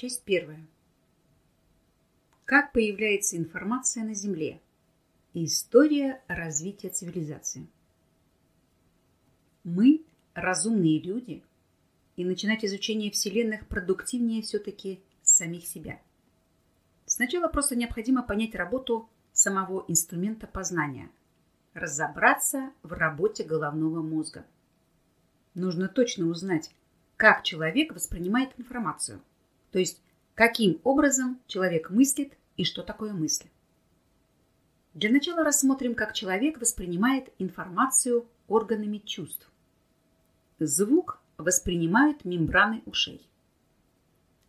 Часть первая. Как появляется информация на Земле? История развития цивилизации. Мы разумные люди, и начинать изучение вселенных продуктивнее все-таки самих себя. Сначала просто необходимо понять работу самого инструмента познания, разобраться в работе головного мозга. Нужно точно узнать, как человек воспринимает информацию, то есть каким образом человек мыслит и что такое мысль. Для начала рассмотрим, как человек воспринимает информацию органами чувств. Звук воспринимают мембраны ушей.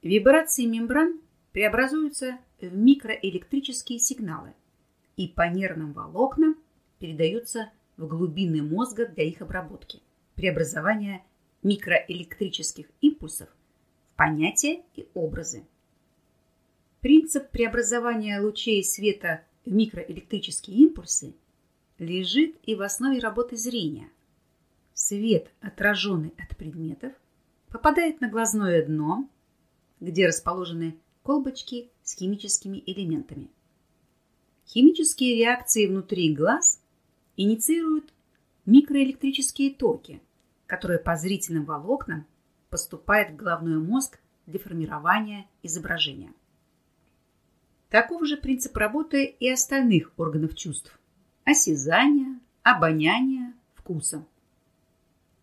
Вибрации мембран преобразуются в микроэлектрические сигналы и по нервным волокнам передаются в глубины мозга для их обработки, преобразования микроэлектрических импульсов понятия и образы. Принцип преобразования лучей света в микроэлектрические импульсы лежит и в основе работы зрения. Свет, отраженный от предметов, попадает на глазное дно, где расположены колбочки с химическими элементами. Химические реакции внутри глаз инициируют микроэлектрические токи, которые по зрительным волокнам поступают в головной мозг для формирования изображения. Таков же принцип работы и остальных органов чувств – осязания, обоняния, вкуса.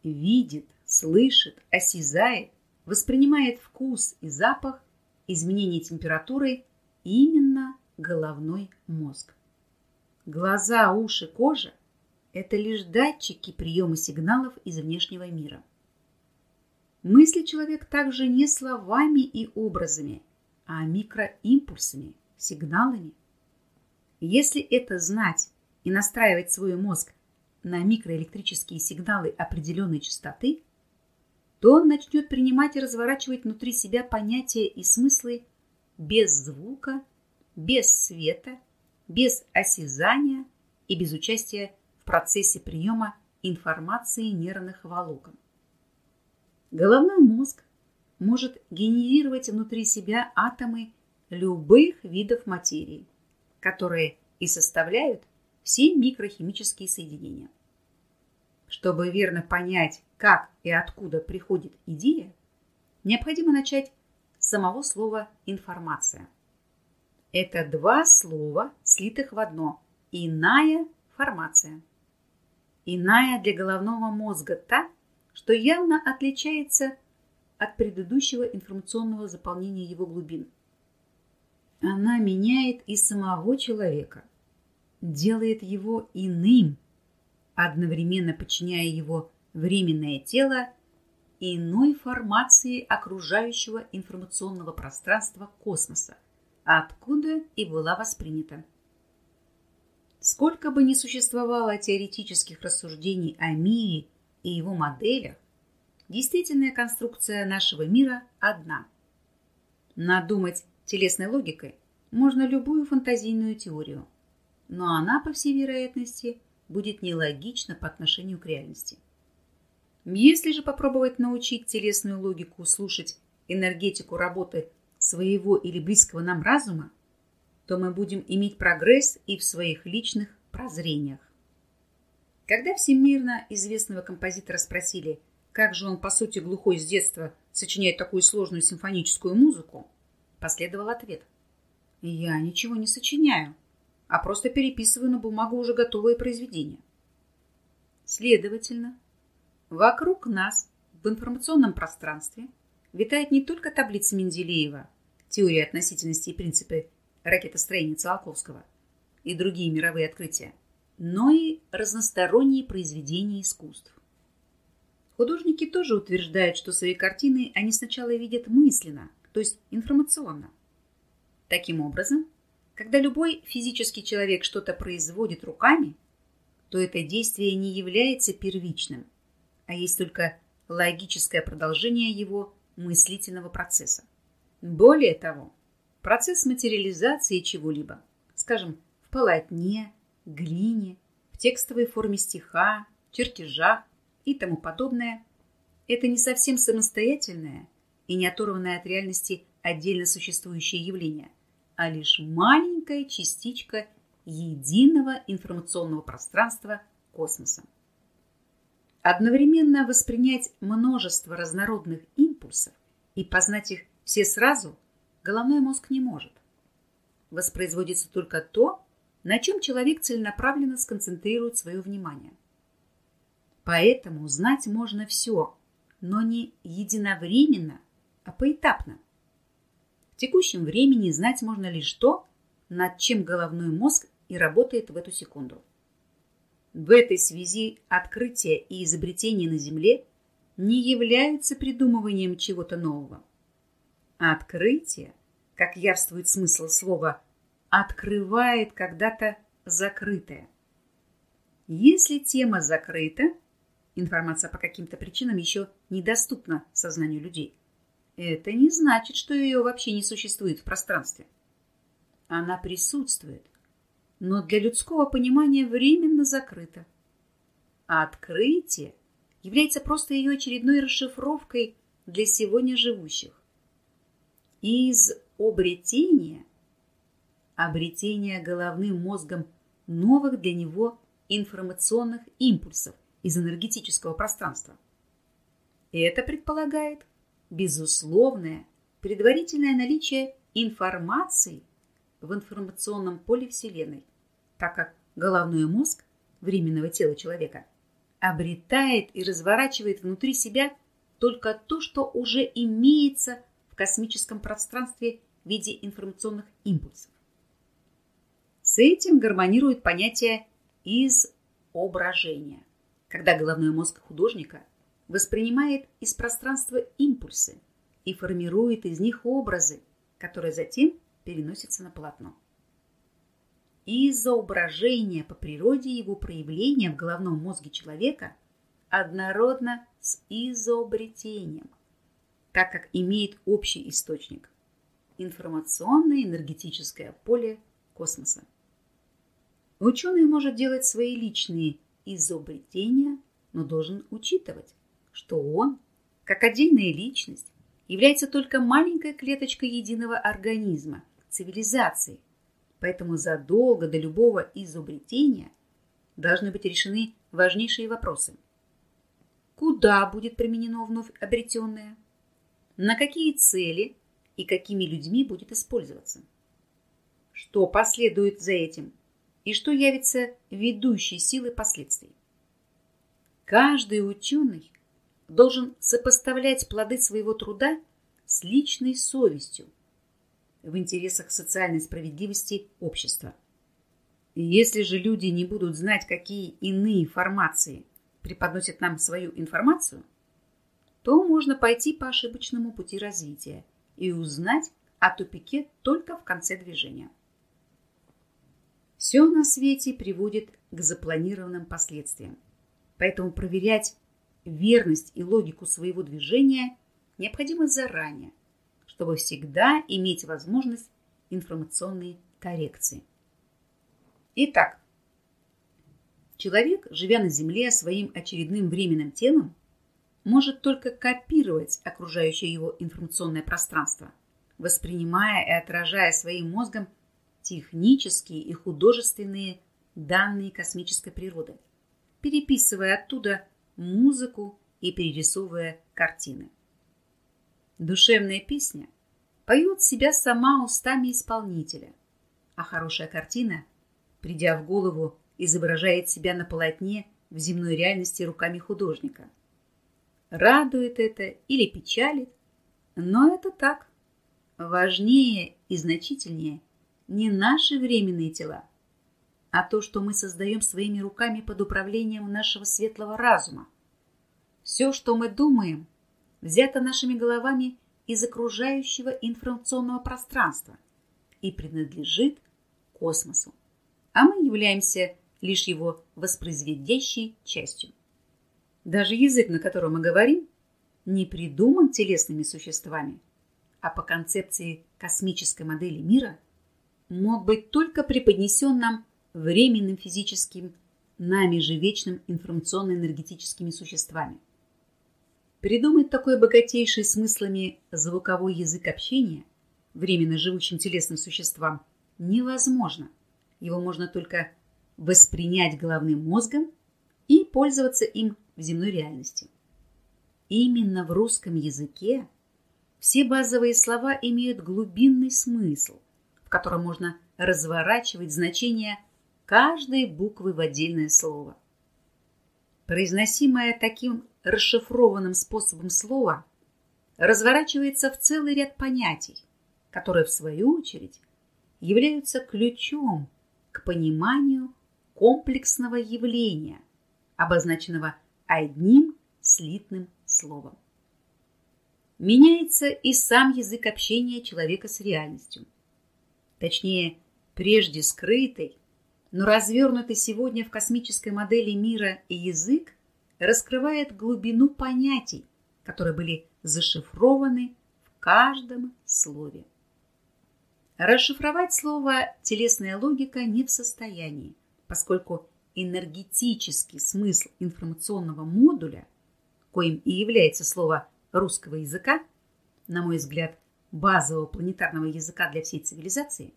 Видит, слышит, осязает, воспринимает вкус и запах, изменение температуры именно головной мозг. Глаза, уши, кожа – это лишь датчики приема сигналов из внешнего мира. Мысли человек также не словами и образами, а микроимпульсами – сигналами. Если это знать и настраивать свой мозг на микроэлектрические сигналы определенной частоты, то он начнет принимать и разворачивать внутри себя понятия и смыслы без звука, без света, без осязания и без участия в процессе приема информации нервных волокон. Головной мозг может генерировать внутри себя атомы любых видов материи, которые и составляют все микрохимические соединения. Чтобы верно понять, как и откуда приходит идея, необходимо начать с самого слова «информация». Это два слова, слитых в одно. Иная формация. Иная для головного мозга та, что явно отличается от предыдущего информационного заполнения его глубин – она меняет и самого человека, делает его иным, одновременно подчиняя его временное тело иной формации окружающего информационного пространства космоса, откуда и была воспринята. Сколько бы ни существовало теоретических рассуждений о мире и его моделях, действительная конструкция нашего мира одна. Надумать телесной логикой можно любую фантазийную теорию, но она, по всей вероятности, будет нелогична по отношению к реальности. Если же попробовать научить телесную логику слушать энергетику работы своего или близкого нам разума, то мы будем иметь прогресс и в своих личных прозрениях. Когда всемирно известного композитора спросили, как же он, по сути, глухой с детства сочиняет такую сложную симфоническую музыку, Последовал ответ. Я ничего не сочиняю, а просто переписываю на бумагу уже готовые произведения. Следовательно, вокруг нас в информационном пространстве витает не только таблица Менделеева, теория относительности и принципы ракетостроения Циолковского и другие мировые открытия, но и разносторонние произведения искусств. Художники тоже утверждают, что свои картины они сначала видят мысленно, то есть информационно. Таким образом, когда любой физический человек что-то производит руками, то это действие не является первичным, а есть только логическое продолжение его мыслительного процесса. Более того, процесс материализации чего-либо, скажем, в полотне, глине, в текстовой форме стиха, чертежах и тому подобное, это не совсем самостоятельное и не оторванное от реальности отдельно существующее явление, а лишь маленькая частичка единого информационного пространства космоса. Одновременно воспринять множество разнородных импульсов и познать их все сразу головной мозг не может. Воспроизводится только то, на чем человек целенаправленно сконцентрирует свое внимание. Поэтому знать можно все, но не единовременно, а поэтапно. В текущем времени знать можно лишь то, над чем головной мозг и работает в эту секунду. В этой связи открытие и изобретение на Земле не являются придумыванием чего-то нового. Открытие, как явствует смысл слова, открывает когда-то закрытое. Если тема закрыта, информация по каким-то причинам еще недоступна сознанию людей, это не значит, что ее вообще не существует в пространстве. Она присутствует, но для людского понимания временно закрыта. А открытие является просто ее очередной расшифровкой для сегодня живущих. Из обретения, обретения головным мозгом новых для него информационных импульсов из энергетического пространства. И это предполагает безусловное предварительное наличие информации – в информационном поле Вселенной, так как головной мозг временного тела человека обретает и разворачивает внутри себя только то, что уже имеется в космическом пространстве в виде информационных импульсов. С этим гармонирует понятие изображения, когда головной мозг художника воспринимает из пространства импульсы и формирует из них образы, которые затем переносится на полотно. Изображение по природе его проявления в головном мозге человека однородно с изобретением, так как имеет общий источник – информационное энергетическое поле космоса. Ученый может делать свои личные изобретения, но должен учитывать, что он, как отдельная личность, является только маленькой клеточкой единого организма – цивилизации. Поэтому задолго до любого изобретения должны быть решены важнейшие вопросы. Куда будет применено вновь обретенное? На какие цели и какими людьми будет использоваться? Что последует за этим? И что явится ведущей силой последствий? Каждый ученый должен сопоставлять плоды своего труда с личной совестью, в интересах социальной справедливости общества. Если же люди не будут знать, какие иные формации преподносят нам свою информацию, то можно пойти по ошибочному пути развития и узнать о тупике только в конце движения. Все на свете приводит к запланированным последствиям. Поэтому проверять верность и логику своего движения необходимо заранее, чтобы всегда иметь возможность информационной коррекции. Итак, человек, живя на Земле своим очередным временным телом, может только копировать окружающее его информационное пространство, воспринимая и отражая своим мозгом технические и художественные данные космической природы, переписывая оттуда музыку и перерисовывая картины. Душевная песня поет себя сама устами исполнителя, а хорошая картина, придя в голову, изображает себя на полотне в земной реальности руками художника. Радует это или печалит, но это так. Важнее и значительнее не наши временные тела, а то, что мы создаем своими руками под управлением нашего светлого разума. Все, что мы думаем – взято нашими головами из окружающего информационного пространства и принадлежит космосу, а мы являемся лишь его воспроизведящей частью. Даже язык, на котором мы говорим, не придуман телесными существами, а по концепции космической модели мира мог быть только преподнесен нам временным физическим, нами же вечным информационно-энергетическими существами. Придумать такой богатейший смыслами звуковой язык общения временно живущим телесным существам, невозможно. Его можно только воспринять головным мозгом и пользоваться им в земной реальности. Именно в русском языке все базовые слова имеют глубинный смысл, в котором можно разворачивать значение каждой буквы в отдельное слово. Произносимое таким расшифрованным способом слово разворачивается в целый ряд понятий, которые, в свою очередь, являются ключом к пониманию комплексного явления, обозначенного одним слитным словом. Меняется и сам язык общения человека с реальностью. Точнее, прежде скрытый, но развернутый сегодня в космической модели мира язык раскрывает глубину понятий, которые были зашифрованы в каждом слове. Расшифровать слово «телесная логика» не в состоянии, поскольку энергетический смысл информационного модуля, коим и является слово русского языка, на мой взгляд, базового планетарного языка для всей цивилизации,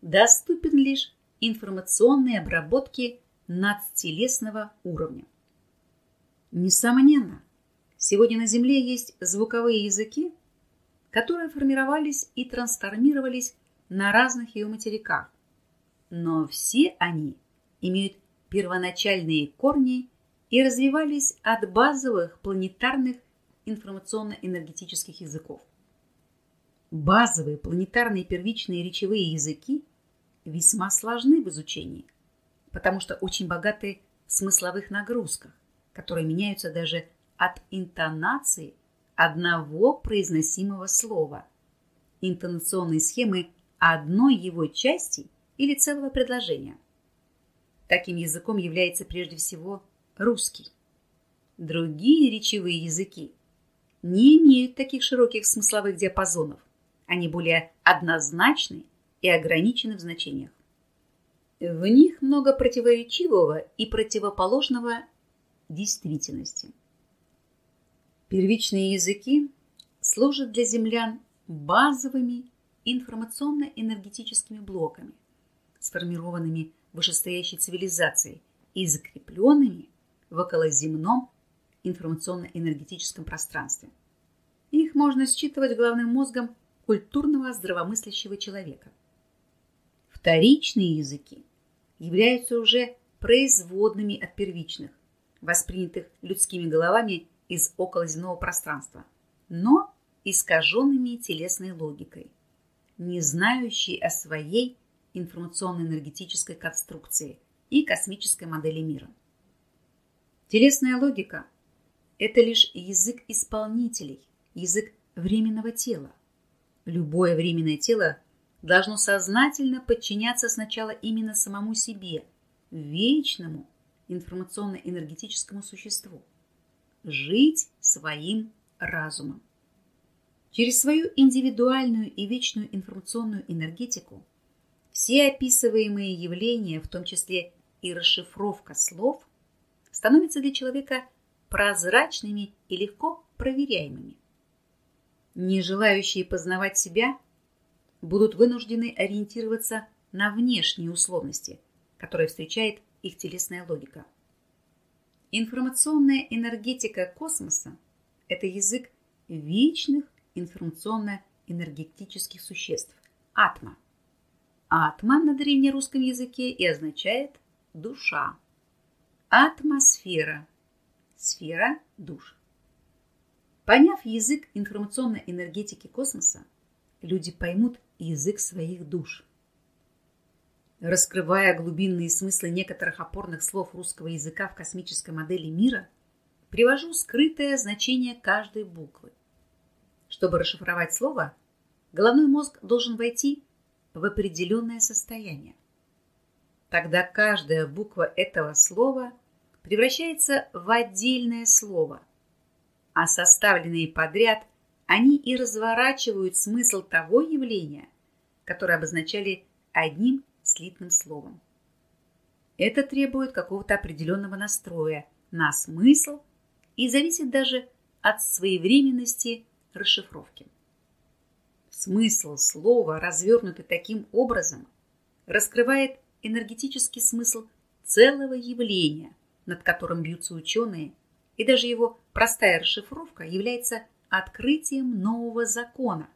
доступен лишь информационной обработке надтелесного уровня. Несомненно, сегодня на Земле есть звуковые языки, которые формировались и трансформировались на разных ее материках, но все они имеют первоначальные корни и развивались от базовых планетарных информационно-энергетических языков. Базовые планетарные первичные речевые языки весьма сложны в изучении, потому что очень богаты в смысловых нагрузках, которые меняются даже от интонации одного произносимого слова, интонационной схемы одной его части или целого предложения. Таким языком является прежде всего русский. Другие речевые языки не имеют таких широких смысловых диапазонов. Они более однозначны и ограничены в значениях. В них много противоречивого и противоположного действительности. Первичные языки служат для землян базовыми информационно-энергетическими блоками, сформированными вышестоящей цивилизацией и закрепленными в околоземном информационно-энергетическом пространстве. Их можно считывать главным мозгом культурного здравомыслящего человека. Вторичные языки являются уже производными от первичных, воспринятых людскими головами из околоземного пространства, но искаженными телесной логикой, не знающей о своей информационно-энергетической конструкции и космической модели мира. Телесная логика – это лишь язык исполнителей, язык временного тела. Любое временное тело должно сознательно подчиняться сначала именно самому себе, вечному информационно-энергетическому существу, жить своим разумом. Через свою индивидуальную и вечную информационную энергетику все описываемые явления, в том числе и расшифровка слов, становятся для человека прозрачными и легко проверяемыми. Не желающие познавать себя будут вынуждены ориентироваться на внешние условности, которые встречает их телесная логика. Информационная энергетика космоса – это язык вечных информационно-энергетических существ – атма. Атма на древнерусском языке и означает душа. Атмосфера. Сфера душ. Поняв язык информационной энергетики космоса, люди поймут язык своих душ. Раскрывая глубинные смыслы некоторых опорных слов русского языка в космической модели мира, привожу скрытое значение каждой буквы. Чтобы расшифровать слово, головной мозг должен войти в определенное состояние. Тогда каждая буква этого слова превращается в отдельное слово, а составленные подряд они и разворачивают смысл того явления, которое обозначали одним слитным словом. Это требует какого-то определенного настроя на смысл и зависит даже от своевременности расшифровки. Смысл слова, развернутый таким образом, раскрывает энергетический смысл целого явления, над которым бьются ученые, и даже его простая расшифровка является открытием нового закона,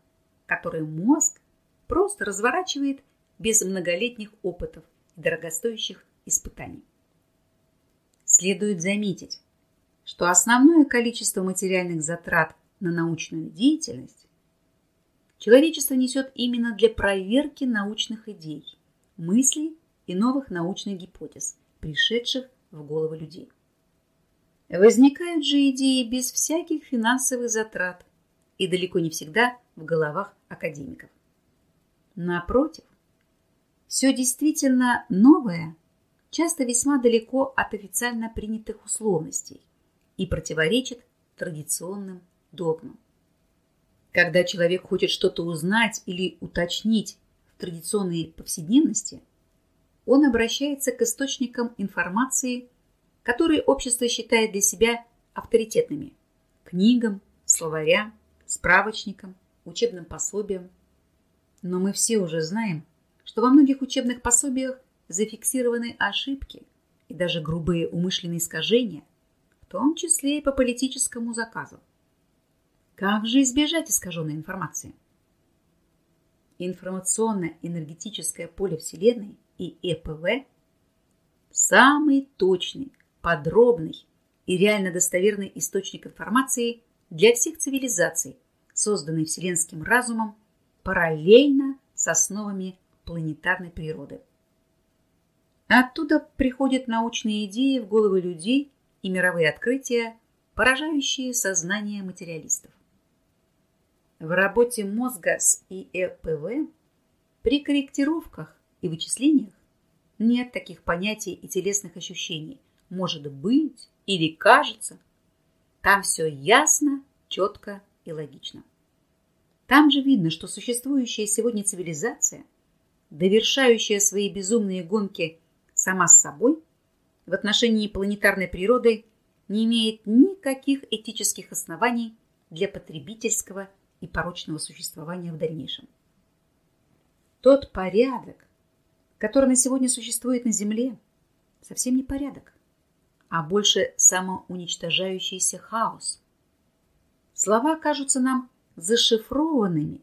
который мозг просто разворачивает без многолетних опытов и дорогостоящих испытаний. Следует заметить, что основное количество материальных затрат на научную деятельность человечество несет именно для проверки научных идей, мыслей и новых научных гипотез, пришедших в головы людей. Возникают же идеи без всяких финансовых затрат и далеко не всегда в головах академиков. Напротив, все действительно новое часто весьма далеко от официально принятых условностей и противоречит традиционным догмам. Когда человек хочет что-то узнать или уточнить в традиционной повседневности, он обращается к источникам информации, которые общество считает для себя авторитетными – книгам, словарям, справочникам, учебным пособиям. Но мы все уже знаем, что во многих учебных пособиях зафиксированы ошибки и даже грубые умышленные искажения, в том числе и по политическому заказу. Как же избежать искаженной информации? Информационно-энергетическое поле Вселенной и ЭПВ – самый точный, подробный и реально достоверный источник информации для всех цивилизаций, созданный вселенским разумом параллельно с основами планетарной природы. Оттуда приходят научные идеи в головы людей и мировые открытия, поражающие сознание материалистов. В работе мозга с ИЭПВ при корректировках и вычислениях нет таких понятий и телесных ощущений. Может быть или кажется. Там все ясно, четко и логично. Там же видно, что существующая сегодня цивилизация, довершающая свои безумные гонки сама с собой, в отношении планетарной природы не имеет никаких этических оснований для потребительского и порочного существования в дальнейшем. Тот порядок, который на сегодня существует на Земле, совсем не порядок, а больше самоуничтожающийся хаос. Слова кажутся нам зашифрованными,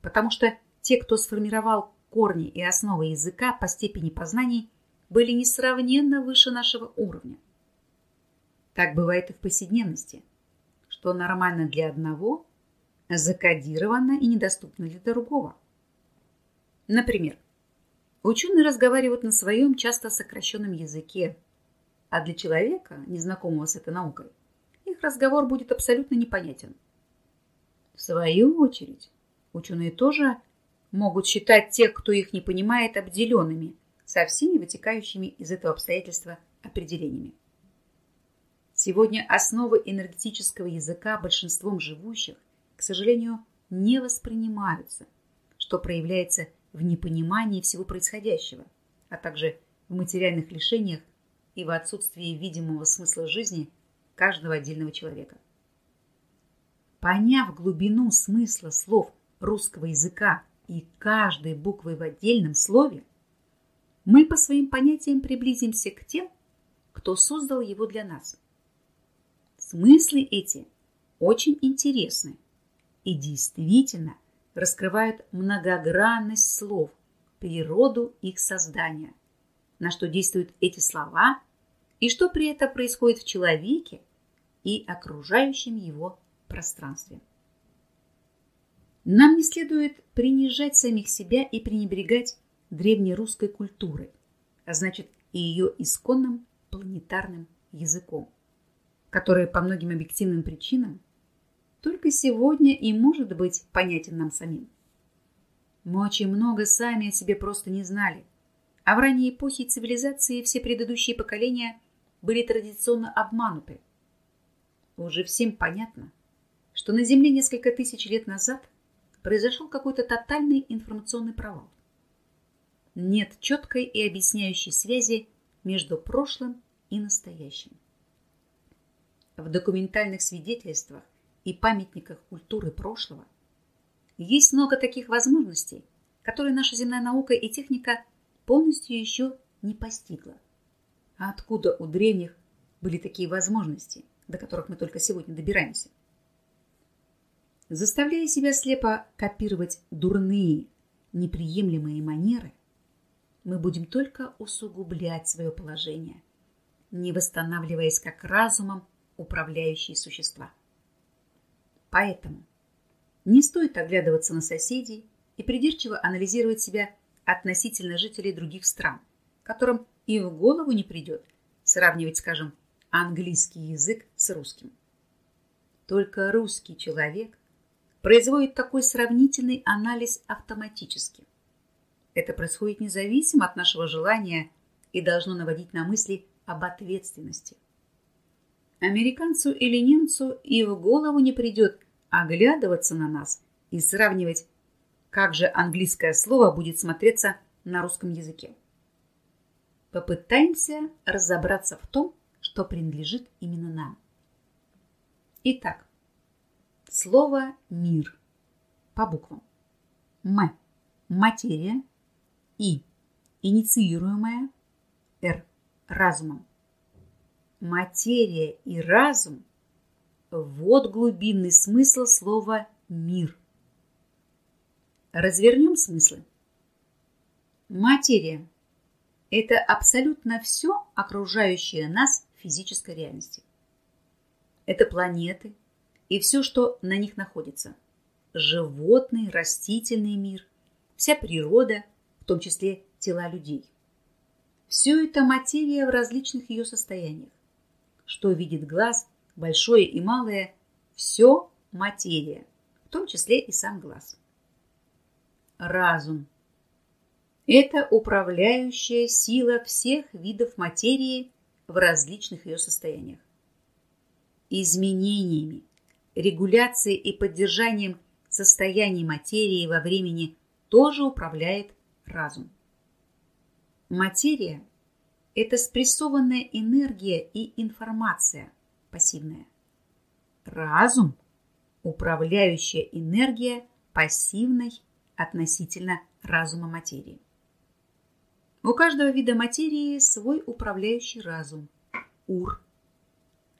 потому что те, кто сформировал корни и основы языка по степени познаний, были несравненно выше нашего уровня. Так бывает и в повседневности, что нормально для одного, закодировано и недоступно для другого. Например, ученые разговаривают на своем часто сокращенном языке, а для человека, незнакомого с этой наукой, их разговор будет абсолютно непонятен. В свою очередь, ученые тоже могут считать тех, кто их не понимает, обделенными со всеми вытекающими из этого обстоятельства определениями. Сегодня основы энергетического языка большинством живущих, к сожалению, не воспринимаются, что проявляется в непонимании всего происходящего, а также в материальных лишениях и в отсутствии видимого смысла жизни каждого отдельного человека. Поняв глубину смысла слов русского языка и каждой буквы в отдельном слове, мы по своим понятиям приблизимся к тем, кто создал его для нас. Смыслы эти очень интересны и действительно раскрывают многогранность слов, природу их создания, на что действуют эти слова и что при этом происходит в человеке и окружающем его пространстве. Нам не следует принижать самих себя и пренебрегать древнерусской культурой, а значит и ее исконным планетарным языком, который по многим объективным причинам только сегодня и может быть понятен нам самим. Мы очень много сами о себе просто не знали, а в ранней эпохе цивилизации все предыдущие поколения были традиционно обмануты. Уже всем понятно – что на Земле несколько тысяч лет назад произошел какой-то тотальный информационный провал. Нет четкой и объясняющей связи между прошлым и настоящим. В документальных свидетельствах и памятниках культуры прошлого Есть много таких возможностей, которые наша земная наука и техника полностью еще не постигла. А откуда у древних были такие возможности, до которых мы только сегодня добираемся? Заставляя себя слепо копировать дурные, неприемлемые манеры, мы будем только усугублять свое положение, не восстанавливаясь как разумом управляющие существа. Поэтому не стоит оглядываться на соседей и придирчиво анализировать себя относительно жителей других стран, которым и в голову не придет сравнивать, скажем, английский язык с русским. Только русский человек производит такой сравнительный анализ автоматически. Это происходит независимо от нашего желания и должно наводить на мысли об ответственности. Американцу или немцу и в голову не придет оглядываться на нас и сравнивать, как же английское слово будет смотреться на русском языке. Попытаемся разобраться в том, что принадлежит именно нам. Итак, Слово «мир» по буквам. М – материя, И – инициируемая, Р – разумом. Материя и разум – вот глубинный смысл слова «мир». Развернем смыслы. Материя – это абсолютно все окружающее нас в физической реальности. Это планеты – и все, что на них находится. Животный, растительный мир, вся природа, в том числе тела людей. Все это материя в различных ее состояниях. Что видит глаз, большое и малое, все материя, в том числе и сам глаз. Разум. Это управляющая сила всех видов материи в различных ее состояниях. Изменениями, регуляцией и поддержанием состояния материи во времени тоже управляет разум. Материя – это спрессованная энергия и информация, пассивная. Разум – управляющая энергия пассивной относительно разума материи. У каждого вида материи свой управляющий разум – УР.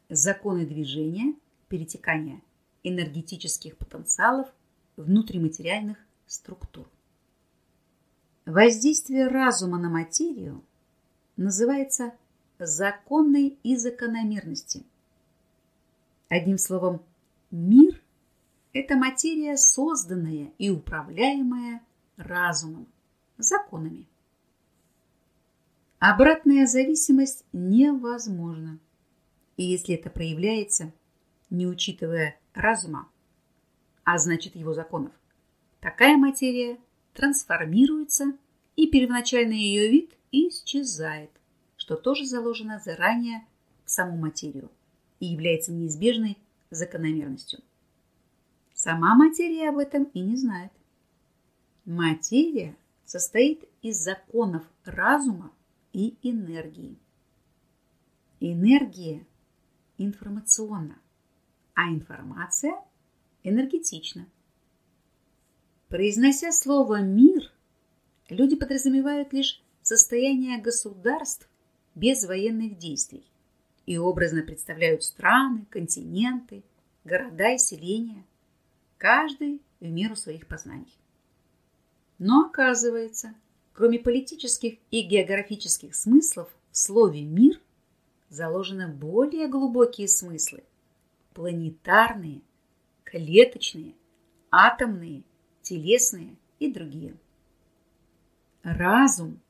Законы движения – перетекания энергетических потенциалов внутриматериальных структур. Воздействие разума на материю называется законной и закономерности. Одним словом, мир – это материя, созданная и управляемая разумом, законами. Обратная зависимость невозможна. И если это проявляется – не учитывая разума, а значит его законов. Такая материя трансформируется, и первоначальный ее вид исчезает, что тоже заложено заранее в саму материю и является неизбежной закономерностью. Сама материя об этом и не знает. Материя состоит из законов разума и энергии. Энергия информационна а информация энергетична. Произнося слово «мир», люди подразумевают лишь состояние государств без военных действий и образно представляют страны, континенты, города и селения, каждый в меру своих познаний. Но оказывается, кроме политических и географических смыслов в слове «мир» заложены более глубокие смыслы – планетарные, клеточные, атомные, телесные и другие. Разум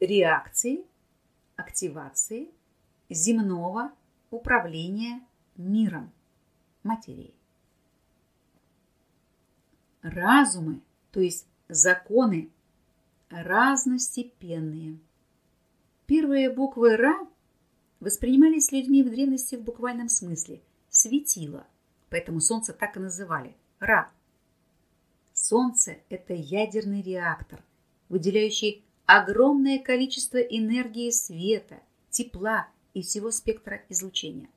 реакции, активации земного управления миром, материей. Разумы, то есть законы, разностепенные. Первые буквы «Ра» воспринимались людьми в древности в буквальном смысле – светило, поэтому Солнце так и называли – Ра. Солнце – это ядерный реактор, выделяющий огромное количество энергии света, тепла и всего спектра излучения.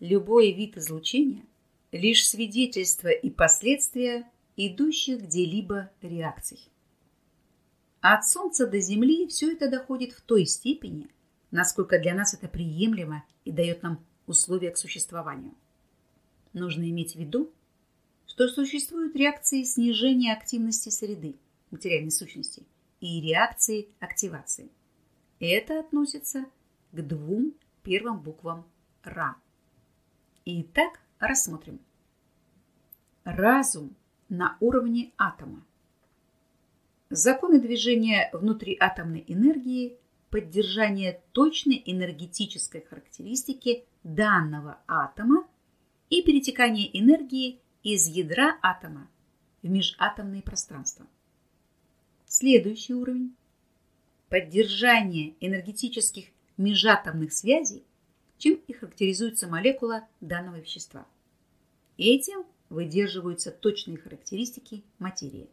Любой вид излучения лишь свидетельство и последствия идущих где-либо реакций. От Солнца до Земли все это доходит в той степени, насколько для нас это приемлемо и дает нам условия к существованию. Нужно иметь в виду, что существуют реакции снижения активности среды, материальной сущности, и реакции активации. Это относится к двум первым буквам РА. Итак, рассмотрим. Разум на уровне атома. Законы движения внутриатомной энергии, поддержание точной энергетической характеристики данного атома и перетекание энергии из ядра атома в межатомные пространства. Следующий уровень – поддержание энергетических межатомных связей, чем и характеризуется молекула данного вещества. Этим выдерживаются точные характеристики материи,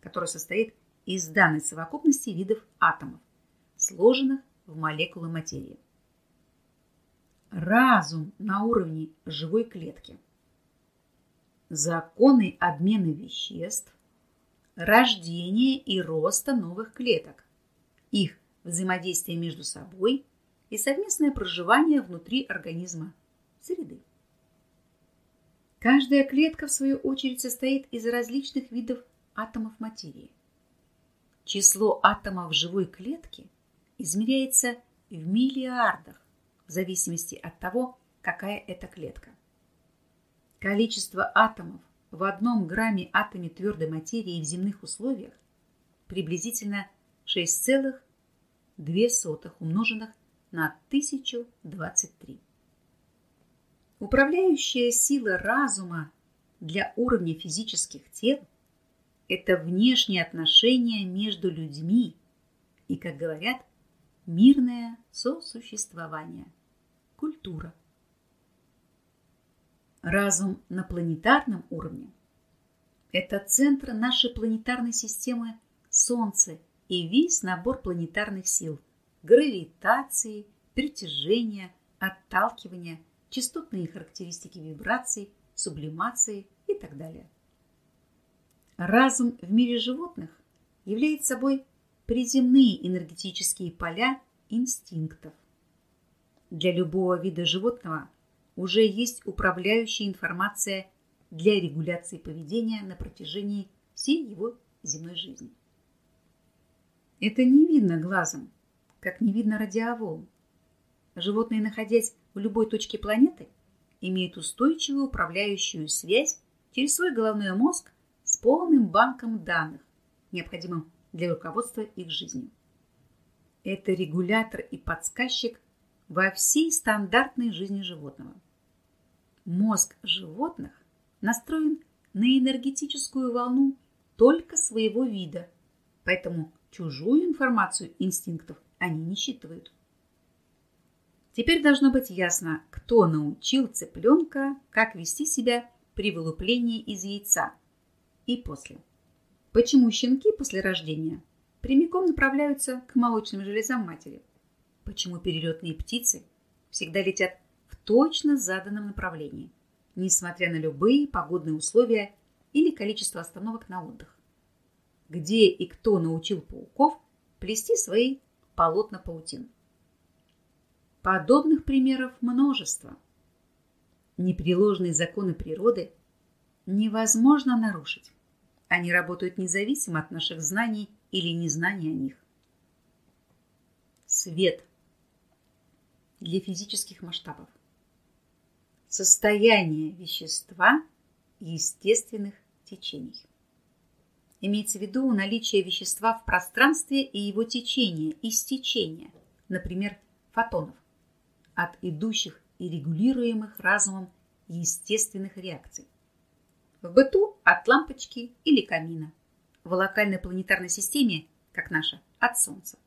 которая состоит из данной совокупности видов атомов, сложенных в молекулы материи. Разум на уровне живой клетки. Законы обмена веществ, рождения и роста новых клеток, их взаимодействие между собой и совместное проживание внутри организма среды. Каждая клетка, в свою очередь, состоит из различных видов атомов материи. Число атомов живой клетки измеряется в миллиардах в зависимости от того, какая это клетка. Количество атомов в одном грамме атоме твердой материи в земных условиях приблизительно 6,2 умноженных на 1023. Управляющая сила разума для уровня физических тел – это внешние отношения между людьми и, как говорят, мирное сосуществование, культура. Разум на планетарном уровне – это центр нашей планетарной системы Солнце и весь набор планетарных сил – гравитации, притяжения, отталкивания – частотные характеристики вибраций, сублимации и так далее. Разум в мире животных является собой приземные энергетические поля инстинктов. Для любого вида животного уже есть управляющая информация для регуляции поведения на протяжении всей его земной жизни. Это не видно глазом, как не видно радиоволн. Животные, находясь в любой точке планеты имеют устойчивую управляющую связь через свой головной мозг полным банком данных, необходимым для руководства их жизнью. Это регулятор и подсказчик во всей стандартной жизни животного. Мозг животных настроен на энергетическую волну только своего вида, поэтому чужую информацию инстинктов они не считывают. Теперь должно быть ясно, кто научил цыпленка, как вести себя при вылуплении из яйца и после. Почему щенки после рождения прямиком направляются к молочным железам матери? Почему перелетные птицы всегда летят в точно заданном направлении, несмотря на любые погодные условия или количество остановок на отдых? Где и кто научил пауков плести свои полотна паутин? Подобных примеров множество. Непреложные законы природы невозможно нарушить. Они работают независимо от наших знаний или незнания о них. Свет для физических масштабов. Состояние вещества естественных течений. Имеется в виду наличие вещества в пространстве и его течение, истечение, например, фотонов от идущих и регулируемых разумом естественных реакций. В быту от лампочки или камина. В локальной планетарной системе, как наша, от Солнца.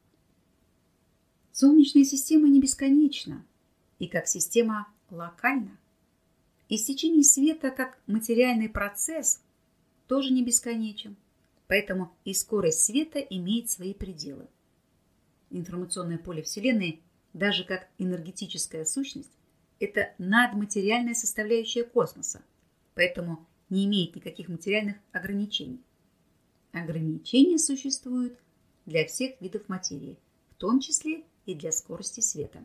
Солнечная система не бесконечна и как система локальна. Истечение света как материальный процесс тоже не бесконечен, поэтому и скорость света имеет свои пределы. Информационное поле Вселенной – даже как энергетическая сущность, это надматериальная составляющая космоса, поэтому не имеет никаких материальных ограничений. Ограничения существуют для всех видов материи, в том числе и для скорости света.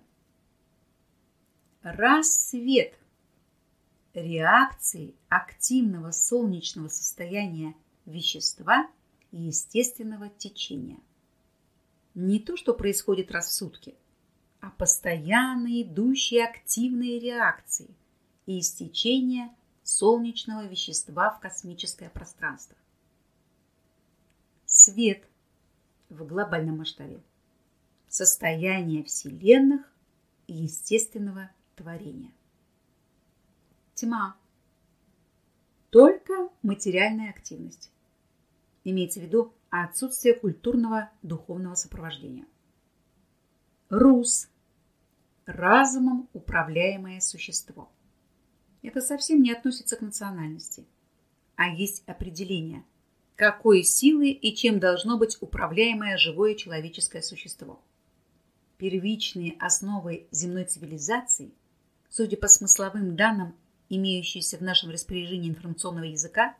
Раз свет реакции активного солнечного состояния вещества и естественного течения. Не то, что происходит раз в сутки, а постоянно идущие активные реакции и истечения солнечного вещества в космическое пространство. Свет в глобальном масштабе. Состояние вселенных и естественного творения. Тьма. Только материальная активность. Имеется в виду отсутствие культурного духовного сопровождения. Рус. Разумом управляемое существо. Это совсем не относится к национальности, а есть определение, какой силой и чем должно быть управляемое живое человеческое существо. Первичные основы земной цивилизации, судя по смысловым данным, имеющиеся в нашем распоряжении информационного языка,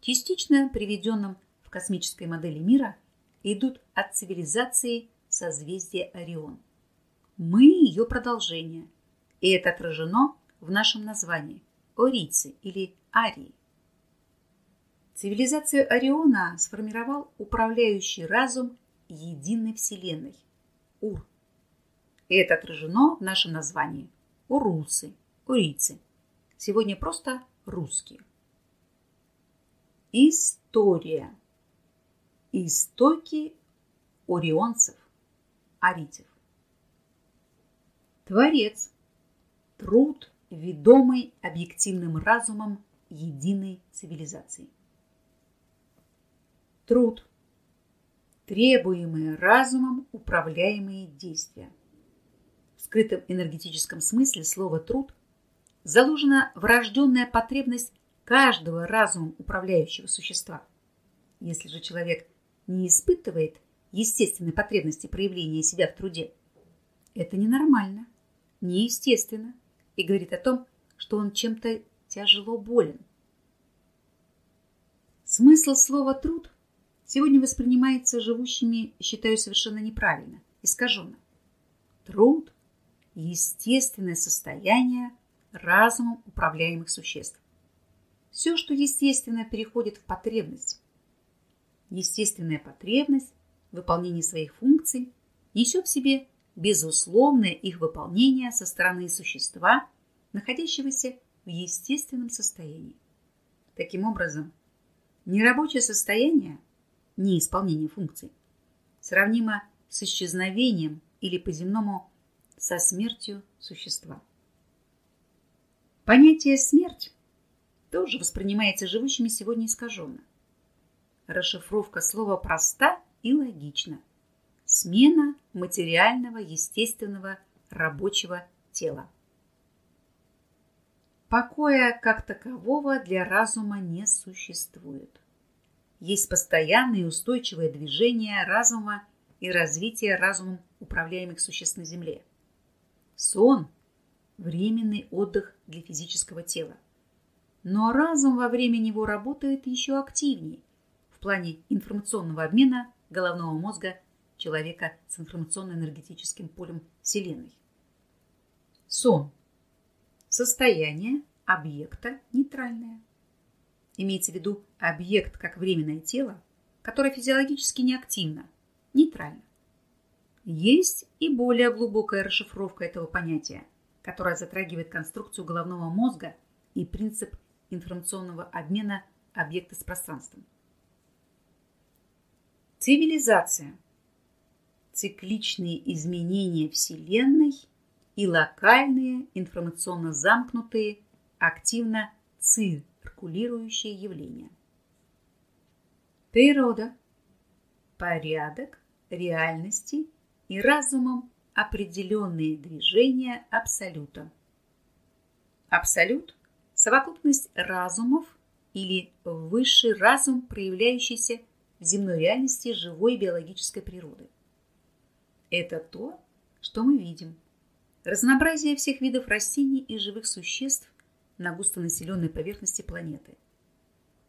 частично приведенным в космической модели мира, идут от цивилизации созвездия Орион. Мы ее продолжение, и это отражено в нашем названии – Орийцы или Арии. Цивилизацию Ориона сформировал управляющий разум единой Вселенной – Ур. Это отражено в нашем названии – Урулцы, Урийцы. Сегодня просто русские. История. Истоки орионцев арийцев. Творец. Труд, ведомый объективным разумом единой цивилизации. Труд. Требуемые разумом управляемые действия. В скрытом энергетическом смысле слово «труд» заложена врожденная потребность каждого разумом управляющего существа. Если же человек не испытывает естественной потребности проявления себя в труде. Это ненормально, неестественно и говорит о том, что он чем-то тяжело болен. Смысл слова «труд» сегодня воспринимается живущими, считаю, совершенно неправильно, искаженно. Труд – естественное состояние разумом управляемых существ. Все, что естественно, переходит в потребность. Естественная потребность выполнении своих функций несет в себе безусловное их выполнение со стороны существа, находящегося в естественном состоянии. Таким образом, нерабочее состояние, неисполнение функций, сравнимо с исчезновением или по-земному со смертью существа. Понятие «смерть» тоже воспринимается живущими сегодня искаженно. Расшифровка слова проста и логично. Смена материального, естественного, рабочего тела. Покоя как такового для разума не существует. Есть постоянное и устойчивое движение разума и развитие разумом управляемых существ на Земле. Сон – временный отдых для физического тела. Но разум во время него работает еще активнее в плане информационного обмена головного мозга человека с информационно-энергетическим полем Вселенной. Сон. Состояние объекта нейтральное. Имеется в виду объект как временное тело, которое физиологически неактивно, нейтрально. Есть и более глубокая расшифровка этого понятия, которая затрагивает конструкцию головного мозга и принцип информационного обмена объекта с пространством. Цивилизация. Цикличные изменения Вселенной и локальные информационно замкнутые, активно циркулирующие явления. Природа. Порядок, реальности и разумом определенные движения Абсолюта. Абсолют – совокупность разумов или высший разум, проявляющийся в земной реальности живой биологической природы. Это то, что мы видим. Разнообразие всех видов растений и живых существ на густонаселенной поверхности планеты.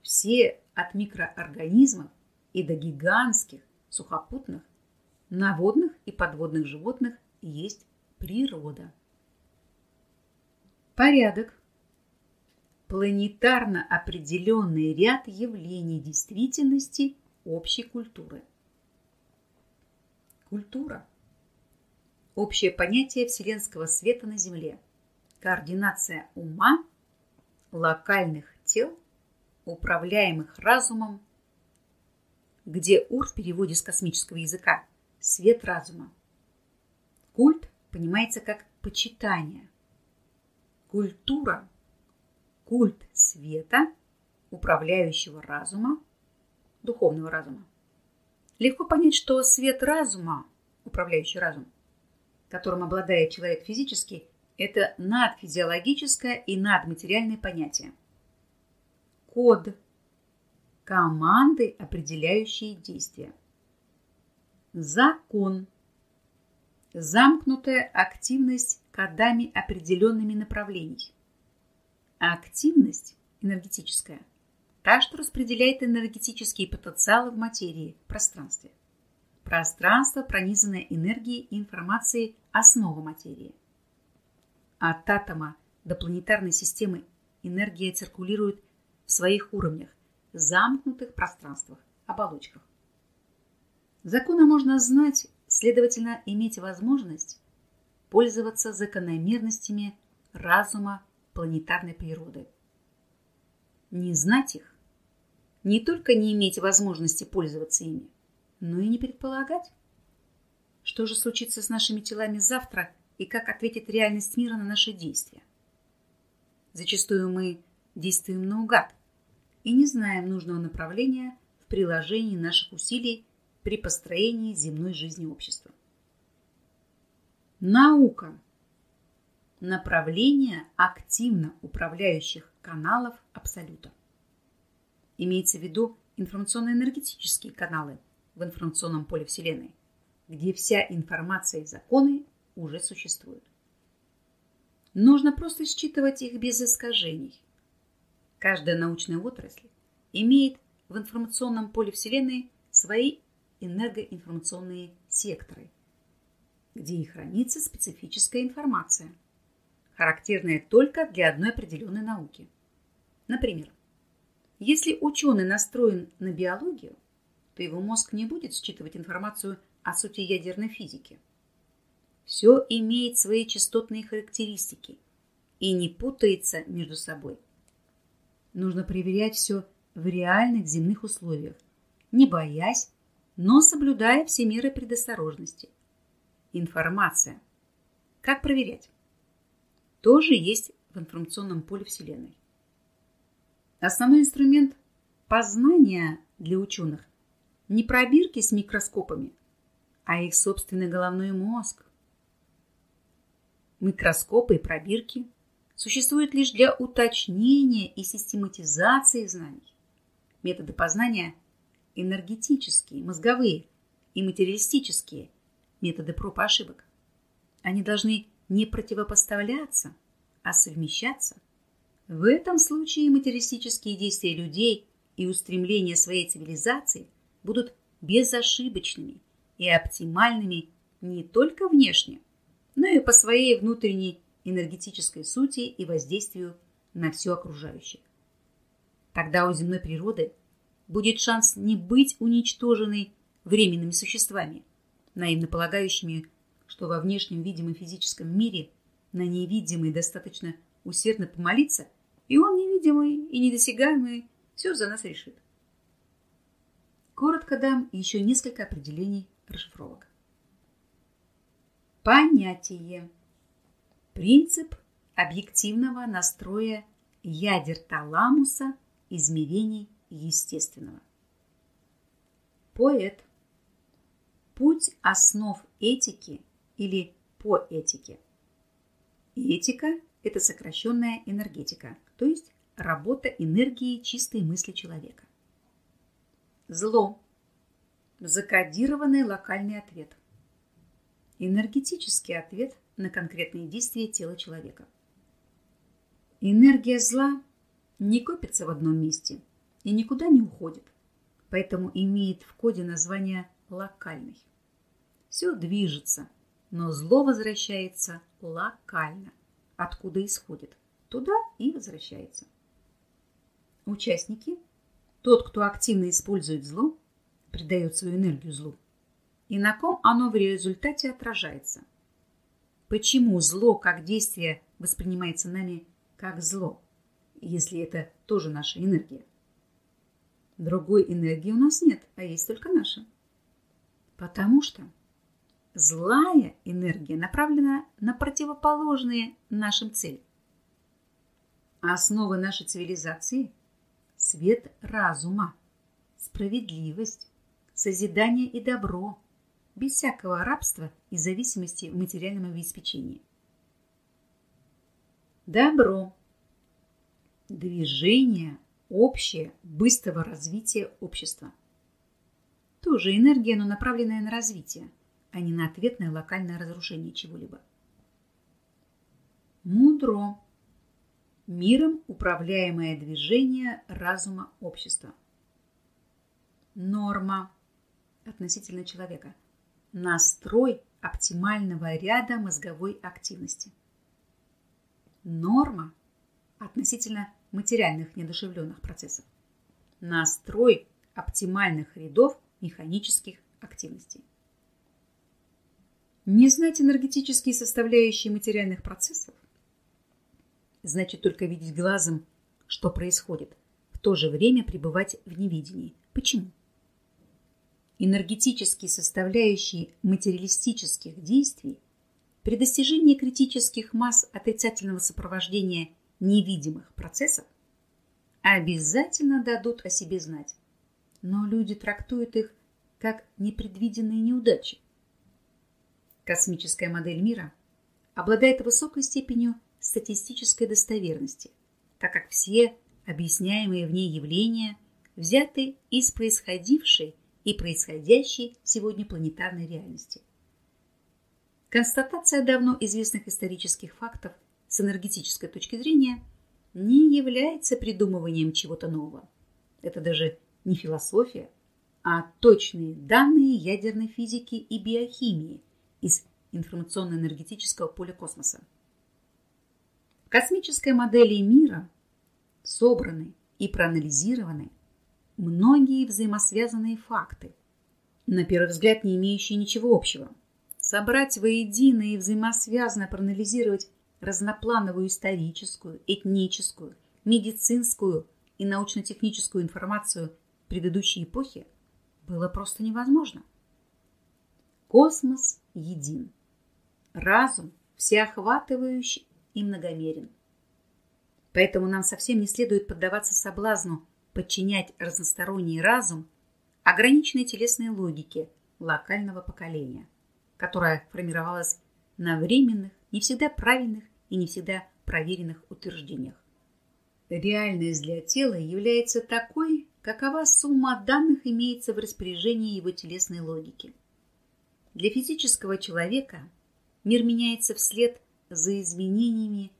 Все от микроорганизмов и до гигантских сухопутных, наводных и подводных животных есть природа. Порядок. Планетарно определенный ряд явлений действительности общей культуры. Культура. Общее понятие вселенского света на Земле. Координация ума, локальных тел, управляемых разумом, где ур в переводе с космического языка – свет разума. Культ понимается как почитание. Культура – культ света, управляющего разума, духовного разума. Легко понять, что свет разума, управляющий разум, которым обладает человек физически, это надфизиологическое и надматериальное понятие. Код – команды, определяющие действия. Закон – замкнутая активность кодами определенными направлений. активность энергетическая – та, что распределяет энергетические потенциалы в материи, пространстве. Пространство, пронизанное энергией и информацией, основа материи. От атома до планетарной системы энергия циркулирует в своих уровнях, замкнутых пространствах, оболочках. Законы можно знать, следовательно, иметь возможность пользоваться закономерностями разума планетарной природы. Не знать их не только не иметь возможности пользоваться ими, но и не предполагать. Что же случится с нашими телами завтра и как ответит реальность мира на наши действия? Зачастую мы действуем наугад и не знаем нужного направления в приложении наших усилий при построении земной жизни общества. Наука. Направление активно управляющих каналов Абсолюта. Имеется в виду информационно-энергетические каналы в информационном поле Вселенной, где вся информация и законы уже существуют. Нужно просто считывать их без искажений. Каждая научная отрасль имеет в информационном поле Вселенной свои энергоинформационные секторы, где и хранится специфическая информация, характерная только для одной определенной науки. Например, если ученый настроен на биологию, то его мозг не будет считывать информацию о сути ядерной физики. Все имеет свои частотные характеристики и не путается между собой. Нужно проверять все в реальных земных условиях, не боясь, но соблюдая все меры предосторожности. Информация. Как проверять? Тоже есть в информационном поле Вселенной. Основной инструмент познания для ученых не пробирки с микроскопами, а их собственный головной мозг. Микроскопы и пробирки существуют лишь для уточнения и систематизации знаний. Методы познания энергетические, мозговые и материалистические методы проб ошибок. Они должны не противопоставляться, а совмещаться в этом случае материалистические действия людей и устремления своей цивилизации будут безошибочными и оптимальными не только внешне, но и по своей внутренней энергетической сути и воздействию на все окружающее. Тогда у земной природы будет шанс не быть уничтоженной временными существами, наивно полагающими, что во внешнем видимом физическом мире на невидимый достаточно усердно помолиться, и он невидимый и недосягаемый все за нас решит. Коротко дам еще несколько определений расшифровок. Понятие. Принцип объективного настроя ядер таламуса измерений естественного. Поэт. Путь основ этики или по этике. Этика – это сокращенная энергетика, то есть работа энергии чистой мысли человека. Зло. Закодированный локальный ответ. Энергетический ответ на конкретные действия тела человека. Энергия зла не копится в одном месте и никуда не уходит, поэтому имеет в коде название локальный. Все движется, но зло возвращается локально, откуда исходит, туда и возвращается. Участники, тот, кто активно использует зло, придает свою энергию злу, и на ком оно в результате отражается. Почему зло как действие воспринимается нами как зло, если это тоже наша энергия? Другой энергии у нас нет, а есть только наша. Потому что злая энергия направлена на противоположные нашим целям. Основы нашей цивилизации – свет разума, справедливость, созидание и добро, без всякого рабства и зависимости в материальном обеспечении. Добро. Движение общее быстрого развития общества. Тоже энергия, но направленная на развитие, а не на ответное локальное разрушение чего-либо. Мудро. Миром управляемое движение разума общества. Норма относительно человека. Настрой оптимального ряда мозговой активности. Норма относительно материальных неодушевленных процессов. Настрой оптимальных рядов механических активностей. Не знать энергетические составляющие материальных процессов значит только видеть глазом, что происходит, в то же время пребывать в невидении. Почему? энергетические составляющие материалистических действий при достижении критических масс отрицательного сопровождения невидимых процессов обязательно дадут о себе знать. Но люди трактуют их как непредвиденные неудачи. Космическая модель мира обладает высокой степенью статистической достоверности, так как все объясняемые в ней явления взяты из происходившей и происходящей сегодня планетарной реальности. Констатация давно известных исторических фактов с энергетической точки зрения не является придумыванием чего-то нового. Это даже не философия, а точные данные ядерной физики и биохимии из информационно-энергетического поля космоса. Космической модели мира собраны и проанализированы многие взаимосвязанные факты, на первый взгляд не имеющие ничего общего. Собрать воедино и взаимосвязанно проанализировать разноплановую историческую, этническую, медицинскую и научно-техническую информацию предыдущей эпохи было просто невозможно. Космос един. Разум всеохватывающий и многомерен. Поэтому нам совсем не следует поддаваться соблазну подчинять разносторонний разум ограниченной телесной логике локального поколения, которая формировалась на временных, не всегда правильных и не всегда проверенных утверждениях. Реальность для тела является такой, какова сумма данных имеется в распоряжении его телесной логики. Для физического человека мир меняется вслед за изменениями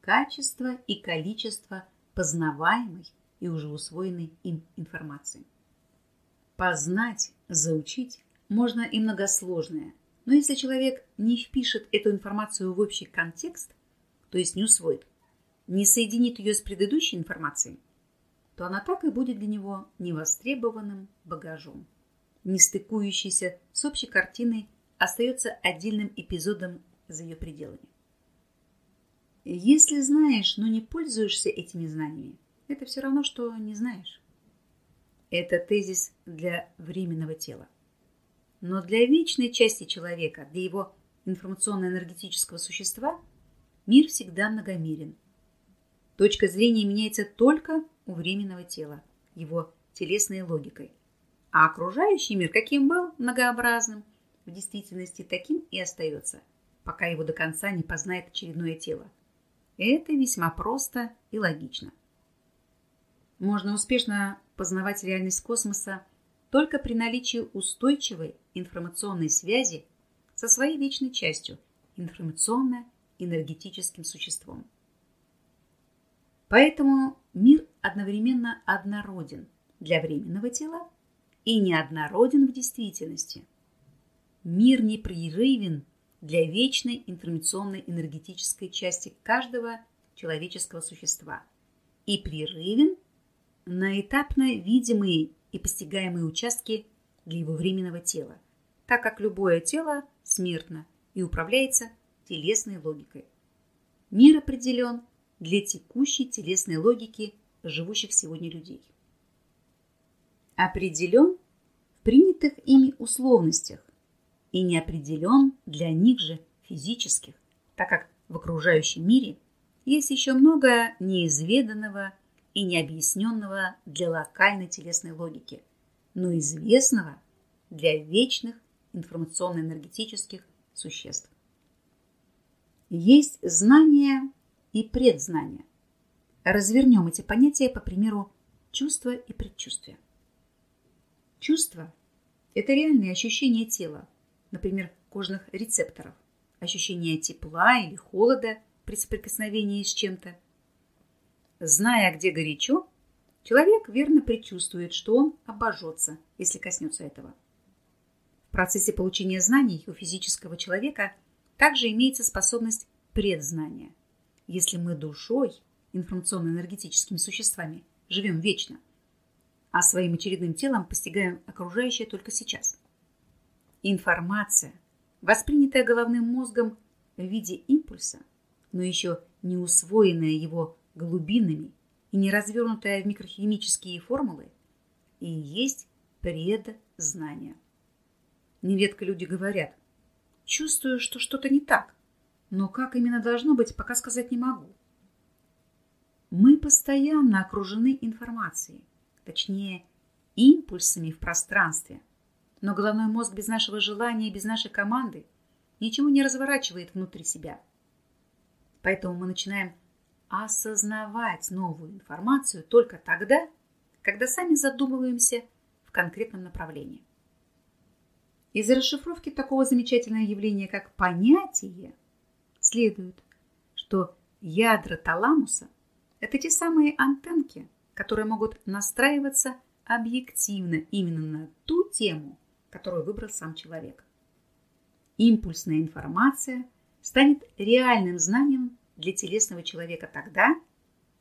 качества и количества познаваемой и уже усвоенной им информации. Познать, заучить можно и многосложное, но если человек не впишет эту информацию в общий контекст, то есть не усвоит, не соединит ее с предыдущей информацией, то она так и будет для него невостребованным багажом. Не стыкующийся с общей картиной остается отдельным эпизодом за ее пределами. Если знаешь, но не пользуешься этими знаниями, это все равно, что не знаешь. Это тезис для временного тела. Но для вечной части человека, для его информационно-энергетического существа, мир всегда многомерен. Точка зрения меняется только у временного тела, его телесной логикой. А окружающий мир, каким был многообразным, в действительности таким и остается, пока его до конца не познает очередное тело. Это весьма просто и логично. Можно успешно познавать реальность космоса только при наличии устойчивой информационной связи со своей вечной частью – информационно-энергетическим существом. Поэтому мир одновременно однороден для временного тела и неоднороден в действительности. Мир непрерывен для вечной информационной энергетической части каждого человеческого существа и прерывен на этапно видимые и постигаемые участки для его временного тела, так как любое тело смертно и управляется телесной логикой. Мир определен для текущей телесной логики живущих сегодня людей. Определен в принятых ими условностях и не определен для них же физических, так как в окружающем мире есть еще много неизведанного и необъясненного для локальной телесной логики, но известного для вечных информационно-энергетических существ. Есть знания и предзнания. Развернем эти понятия по примеру чувства и предчувствия. Чувство – это реальные ощущения тела, например, кожных рецепторов, ощущение тепла или холода при соприкосновении с чем-то. Зная, где горячо, человек верно предчувствует, что он обожжется, если коснется этого. В процессе получения знаний у физического человека также имеется способность предзнания. Если мы душой, информационно-энергетическими существами, живем вечно, а своим очередным телом постигаем окружающее только сейчас. Информация, воспринятая головным мозгом в виде импульса, но еще не усвоенная его глубинами и не развернутая в микрохимические формулы, и есть предзнание. Нередко люди говорят, чувствую, что что-то не так, но как именно должно быть, пока сказать не могу. Мы постоянно окружены информацией, точнее, импульсами в пространстве, но головной мозг без нашего желания и без нашей команды ничего не разворачивает внутри себя. Поэтому мы начинаем осознавать новую информацию только тогда, когда сами задумываемся в конкретном направлении. Из расшифровки такого замечательного явления, как понятие, следует, что ядра таламуса – это те самые антенки, которые могут настраиваться объективно именно на ту тему, которую выбрал сам человек. Импульсная информация станет реальным знанием для телесного человека тогда,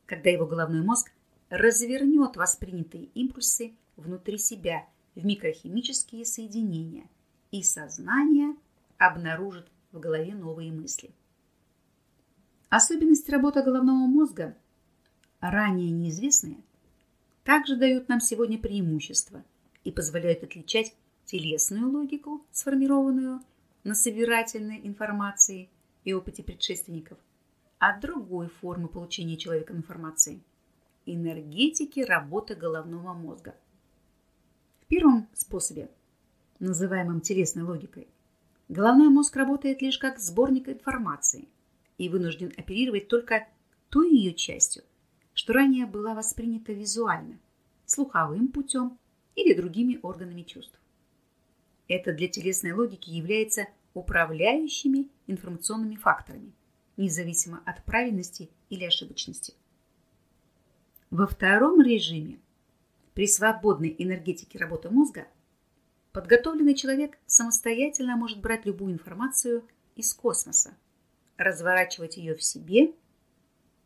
когда его головной мозг развернет воспринятые импульсы внутри себя в микрохимические соединения, и сознание обнаружит в голове новые мысли. Особенности работы головного мозга, ранее неизвестные, также дают нам сегодня преимущество и позволяют отличать телесную логику, сформированную на собирательной информации и опыте предшественников, от другой формы получения человеком информации – энергетики работы головного мозга. В первом способе, называемом телесной логикой, головной мозг работает лишь как сборник информации и вынужден оперировать только той ее частью, что ранее была воспринята визуально, слуховым путем или другими органами чувств. Это для телесной логики является управляющими информационными факторами, независимо от правильности или ошибочности. Во втором режиме, при свободной энергетике работы мозга, подготовленный человек самостоятельно может брать любую информацию из космоса, разворачивать ее в себе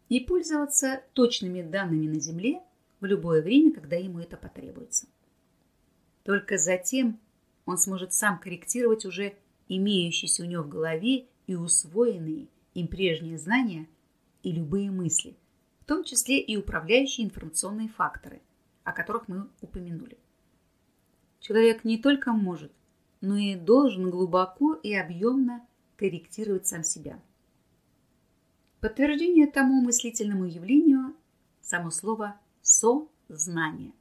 и пользоваться точными данными на Земле в любое время, когда ему это потребуется. Только затем он сможет сам корректировать уже имеющиеся у него в голове и усвоенные им прежние знания и любые мысли, в том числе и управляющие информационные факторы, о которых мы упомянули. Человек не только может, но и должен глубоко и объемно корректировать сам себя. Подтверждение тому мыслительному явлению само слово «сознание»,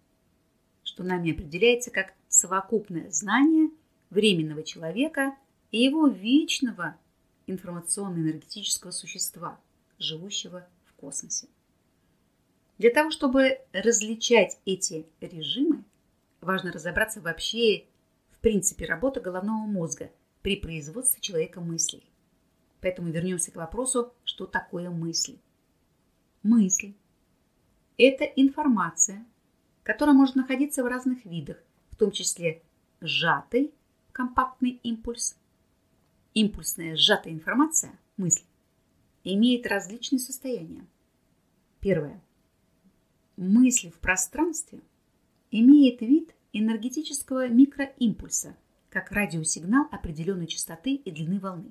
что нами определяется как совокупное знание временного человека и его вечного информационно-энергетического существа, живущего в космосе. Для того, чтобы различать эти режимы, важно разобраться вообще в принципе работы головного мозга при производстве человека мыслей. Поэтому вернемся к вопросу, что такое мысли. Мысли Это информация, которая может находиться в разных видах, том числе сжатый компактный импульс, импульсная сжатая информация, мысль, имеет различные состояния. Первое. Мысль в пространстве имеет вид энергетического микроимпульса, как радиосигнал определенной частоты и длины волны.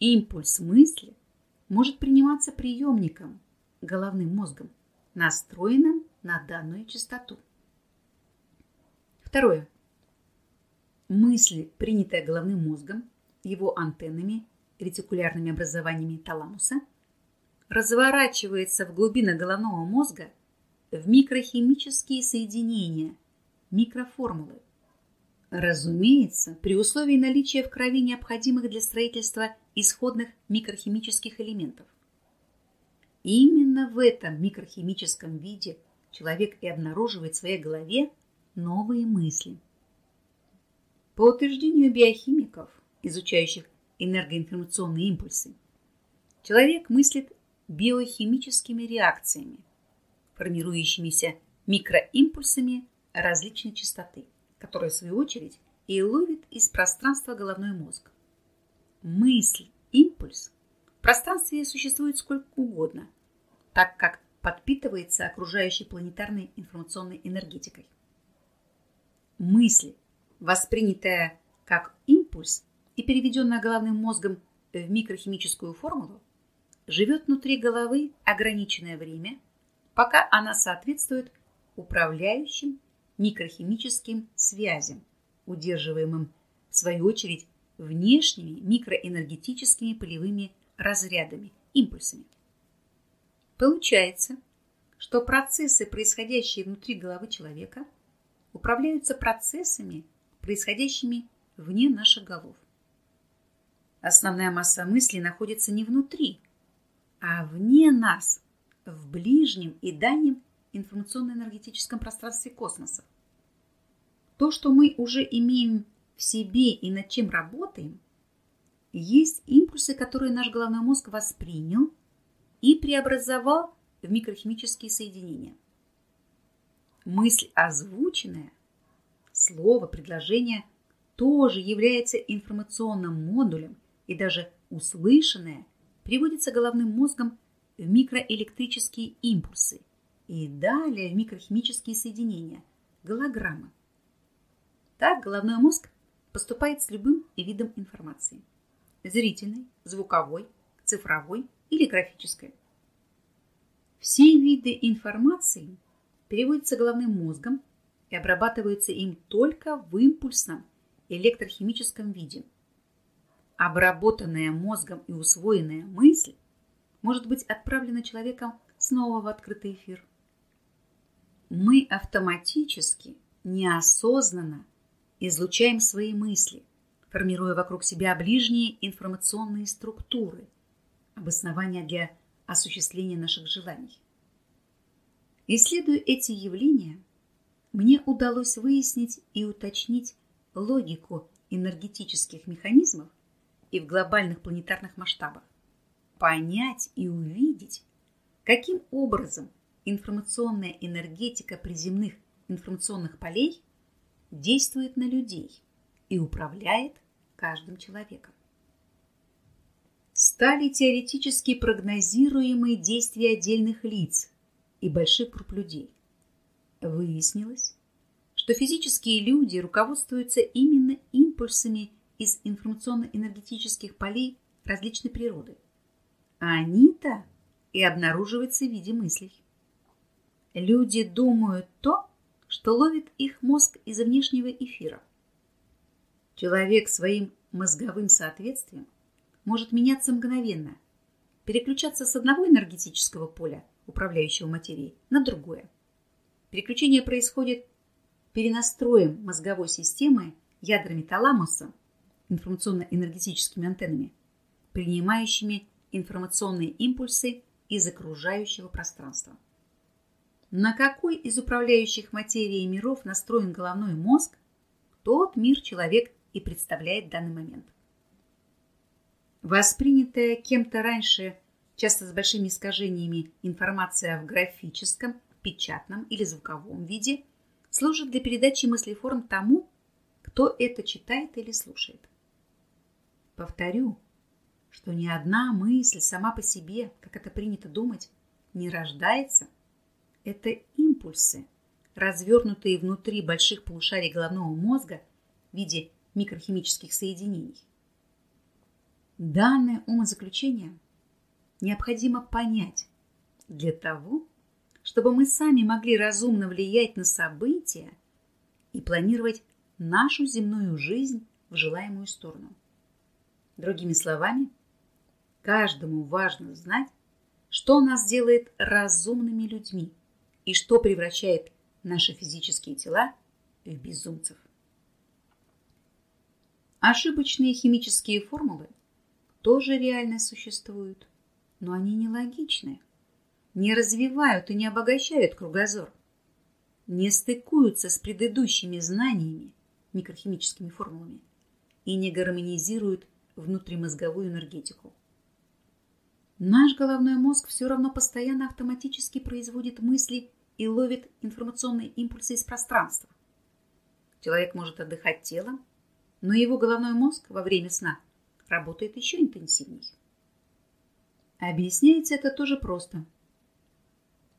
Импульс мысли может приниматься приемником, головным мозгом, настроенным на данную частоту. Второе. Мысль, принятая головным мозгом, его антеннами, ретикулярными образованиями таламуса, разворачивается в глубинах головного мозга в микрохимические соединения, микроформулы. Разумеется, при условии наличия в крови необходимых для строительства исходных микрохимических элементов. Именно в этом микрохимическом виде человек и обнаруживает в своей голове новые мысли. По утверждению биохимиков, изучающих энергоинформационные импульсы, человек мыслит биохимическими реакциями, формирующимися микроимпульсами различной частоты, которые, в свою очередь, и ловит из пространства головной мозг. Мысль, импульс в пространстве существует сколько угодно, так как подпитывается окружающей планетарной информационной энергетикой. Мысль, воспринятая как импульс и переведенная головным мозгом в микрохимическую формулу, живет внутри головы ограниченное время, пока она соответствует управляющим микрохимическим связям, удерживаемым, в свою очередь, внешними микроэнергетическими полевыми разрядами, импульсами. Получается, что процессы, происходящие внутри головы человека, управляются процессами, происходящими вне наших голов. Основная масса мыслей находится не внутри, а вне нас, в ближнем и дальнем информационно-энергетическом пространстве космоса. То, что мы уже имеем в себе и над чем работаем, есть импульсы, которые наш головной мозг воспринял и преобразовал в микрохимические соединения. Мысль озвученная, слово, предложение тоже является информационным модулем и даже услышанное приводится головным мозгом в микроэлектрические импульсы и далее в микрохимические соединения, голограммы. Так головной мозг поступает с любым видом информации – зрительной, звуковой, цифровой или графической. Все виды информации переводятся головным мозгом и обрабатываются им только в импульсном электрохимическом виде. Обработанная мозгом и усвоенная мысль может быть отправлена человеком снова в открытый эфир. Мы автоматически, неосознанно излучаем свои мысли, формируя вокруг себя ближние информационные структуры, обоснования для осуществления наших желаний. Исследуя эти явления, мне удалось выяснить и уточнить логику энергетических механизмов и в глобальных планетарных масштабах, понять и увидеть, каким образом информационная энергетика приземных информационных полей действует на людей и управляет каждым человеком. Стали теоретически прогнозируемые действия отдельных лиц и больших групп людей. Выяснилось, что физические люди руководствуются именно импульсами из информационно-энергетических полей различной природы. А они-то и обнаруживаются в виде мыслей. Люди думают то, что ловит их мозг из внешнего эфира. Человек своим мозговым соответствием может меняться мгновенно, переключаться с одного энергетического поля, управляющего материей, на другое. Переключение происходит перенастроем мозговой системы ядрами таламуса, информационно-энергетическими антеннами, принимающими информационные импульсы из окружающего пространства. На какой из управляющих материей миров настроен головной мозг, тот мир человек и представляет данный момент. Воспринятая кем-то раньше часто с большими искажениями информация в графическом, печатном или звуковом виде служит для передачи мыслеформ тому, кто это читает или слушает. Повторю, что ни одна мысль сама по себе, как это принято думать, не рождается. Это импульсы, развернутые внутри больших полушарий головного мозга в виде микрохимических соединений. Данное умозаключение необходимо понять для того, чтобы мы сами могли разумно влиять на события и планировать нашу земную жизнь в желаемую сторону. Другими словами, каждому важно знать, что нас делает разумными людьми и что превращает наши физические тела в безумцев. Ошибочные химические формулы тоже реально существуют, но они нелогичны, не развивают и не обогащают кругозор, не стыкуются с предыдущими знаниями, микрохимическими формулами, и не гармонизируют внутримозговую энергетику. Наш головной мозг все равно постоянно автоматически производит мысли и ловит информационные импульсы из пространства. Человек может отдыхать телом, но его головной мозг во время сна работает еще интенсивнее. Объясняется это тоже просто.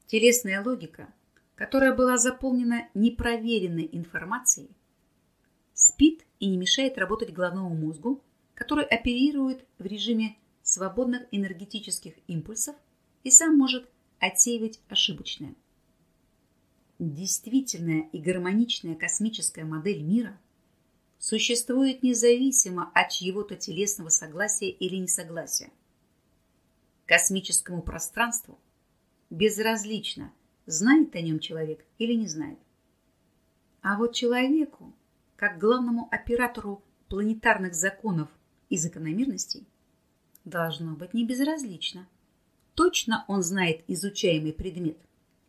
Телесная логика, которая была заполнена непроверенной информацией, спит и не мешает работать головному мозгу, который оперирует в режиме свободных энергетических импульсов и сам может отсеивать ошибочное. Действительная и гармоничная космическая модель мира существует независимо от чьего-то телесного согласия или несогласия. Космическому пространству безразлично, знает о нем человек или не знает. А вот человеку, как главному оператору планетарных законов и закономерностей, должно быть не безразлично. Точно он знает изучаемый предмет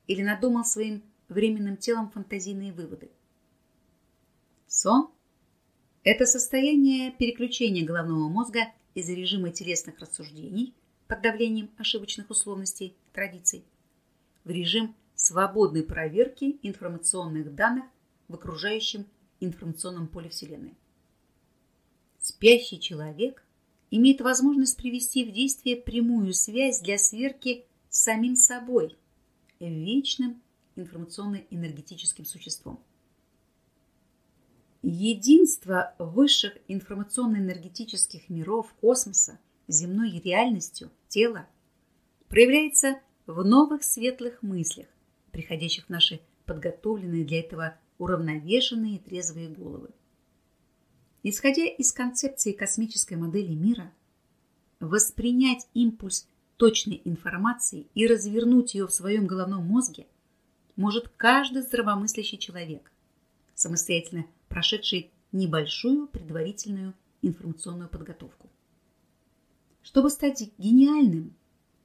или надумал своим временным телом фантазийные выводы. Сон – это состояние переключения головного мозга из режима телесных рассуждений под давлением ошибочных условностей, традиций, в режим свободной проверки информационных данных в окружающем информационном поле Вселенной. Спящий человек имеет возможность привести в действие прямую связь для сверки с самим собой, вечным информационно-энергетическим существом. Единство высших информационно-энергетических миров космоса земной реальностью тела проявляется в новых светлых мыслях, приходящих в наши подготовленные для этого уравновешенные и трезвые головы. Исходя из концепции космической модели мира, воспринять импульс точной информации и развернуть ее в своем головном мозге может каждый здравомыслящий человек, самостоятельно прошедший небольшую предварительную информационную подготовку. Чтобы стать гениальным,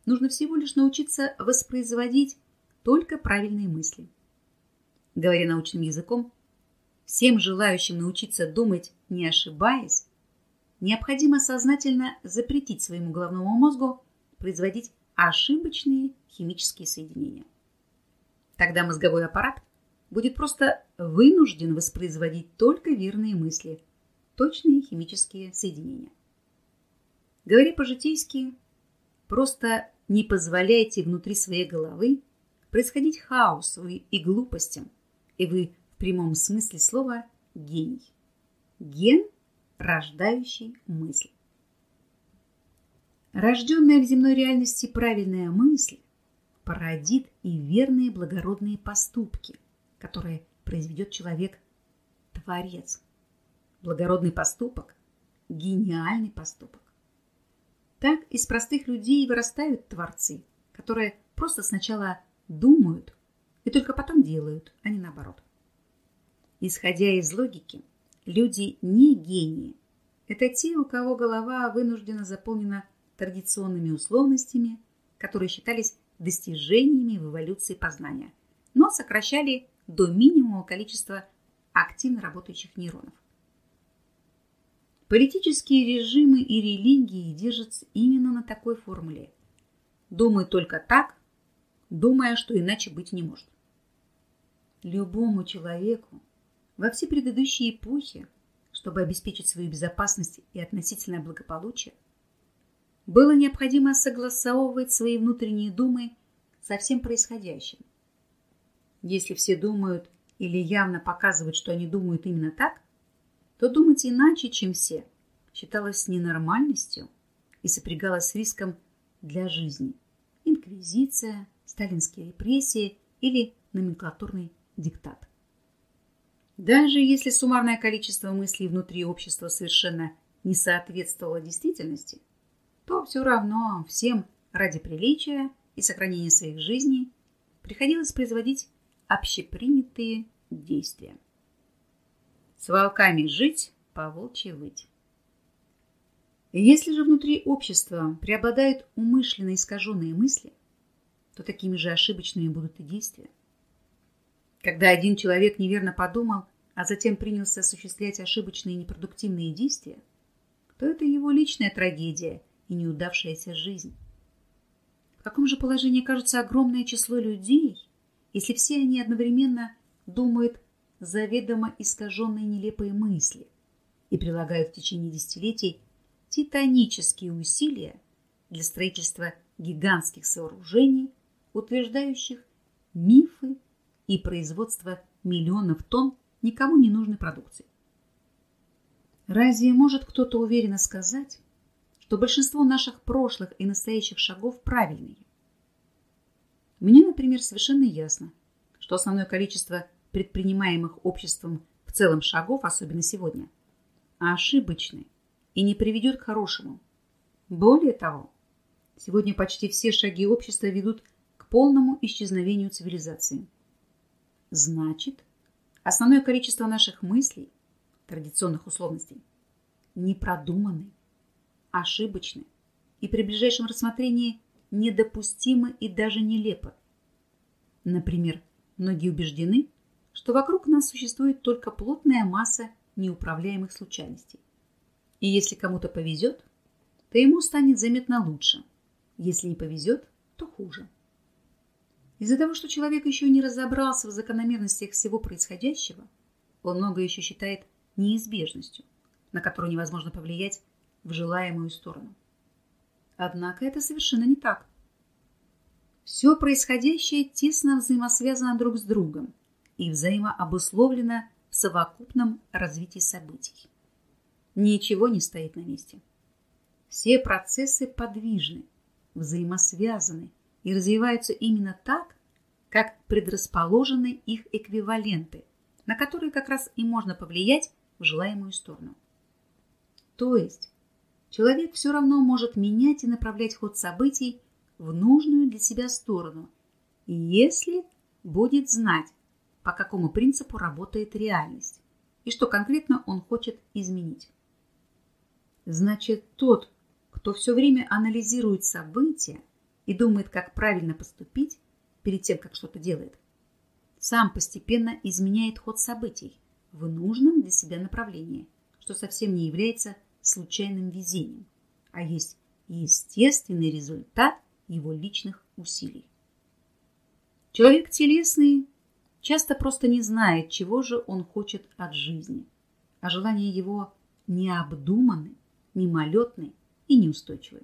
нужно всего лишь научиться воспроизводить только правильные мысли. Говоря научным языком, всем желающим научиться думать, не ошибаясь, необходимо сознательно запретить своему головному мозгу производить ошибочные химические соединения. Тогда мозговой аппарат будет просто вынужден воспроизводить только верные мысли, точные химические соединения. Говоря по-житейски, просто не позволяйте внутри своей головы происходить хаосу и глупостям, и вы в прямом смысле слова гений. Ген, рождающий мысль. Рожденная в земной реальности правильная мысль породит и верные благородные поступки, которые произведет человек-творец. Благородный поступок – гениальный поступок. Так из простых людей вырастают творцы, которые просто сначала думают и только потом делают, а не наоборот. Исходя из логики, люди не гении. Это те, у кого голова вынуждена заполнена традиционными условностями, которые считались достижениями в эволюции познания, но сокращали до минимума количество активно работающих нейронов. Политические режимы и религии держатся именно на такой формуле. думает только так, думая, что иначе быть не может. Любому человеку во все предыдущие эпохи, чтобы обеспечить свою безопасность и относительное благополучие, было необходимо согласовывать свои внутренние думы со всем происходящим. Если все думают или явно показывают, что они думают именно так, то думать иначе, чем все, считалось ненормальностью и сопрягалось с риском для жизни. Инквизиция, сталинские репрессии или номенклатурный диктат. Даже если суммарное количество мыслей внутри общества совершенно не соответствовало действительности, то все равно всем ради приличия и сохранения своих жизней приходилось производить общепринятые действия. С волками жить, по волчьи выть. Если же внутри общества преобладают умышленно искаженные мысли, то такими же ошибочными будут и действия. Когда один человек неверно подумал, а затем принялся осуществлять ошибочные и непродуктивные действия, то это его личная трагедия и неудавшаяся жизнь. В каком же положении окажется огромное число людей, если все они одновременно думают заведомо искаженные нелепые мысли и прилагают в течение десятилетий титанические усилия для строительства гигантских сооружений, утверждающих мифы и производства миллионов тонн никому не нужной продукции. Разве может кто-то уверенно сказать, что большинство наших прошлых и настоящих шагов правильные? Мне, например, совершенно ясно, что основное количество предпринимаемых обществом в целом шагов, особенно сегодня, ошибочны и не приведет к хорошему. Более того, сегодня почти все шаги общества ведут к полному исчезновению цивилизации. Значит, основное количество наших мыслей, традиционных условностей, непродуманы, ошибочны и при ближайшем рассмотрении недопустимы и даже нелепы. Например, многие убеждены, что вокруг нас существует только плотная масса неуправляемых случайностей. И если кому-то повезет, то ему станет заметно лучше. Если не повезет, то хуже. Из-за того, что человек еще не разобрался в закономерностях всего происходящего, он много еще считает неизбежностью, на которую невозможно повлиять в желаемую сторону. Однако это совершенно не так. Все происходящее тесно взаимосвязано друг с другом и взаимообусловлено в совокупном развитии событий. Ничего не стоит на месте. Все процессы подвижны, взаимосвязаны и развиваются именно так, как предрасположены их эквиваленты, на которые как раз и можно повлиять в желаемую сторону. То есть человек все равно может менять и направлять ход событий в нужную для себя сторону, если будет знать, по какому принципу работает реальность и что конкретно он хочет изменить. Значит, тот, кто все время анализирует события и думает, как правильно поступить перед тем, как что-то делает, сам постепенно изменяет ход событий в нужном для себя направлении, что совсем не является случайным везением, а есть естественный результат его личных усилий. Человек телесный часто просто не знает, чего же он хочет от жизни, а желания его необдуманы мимолетный и неустойчивый.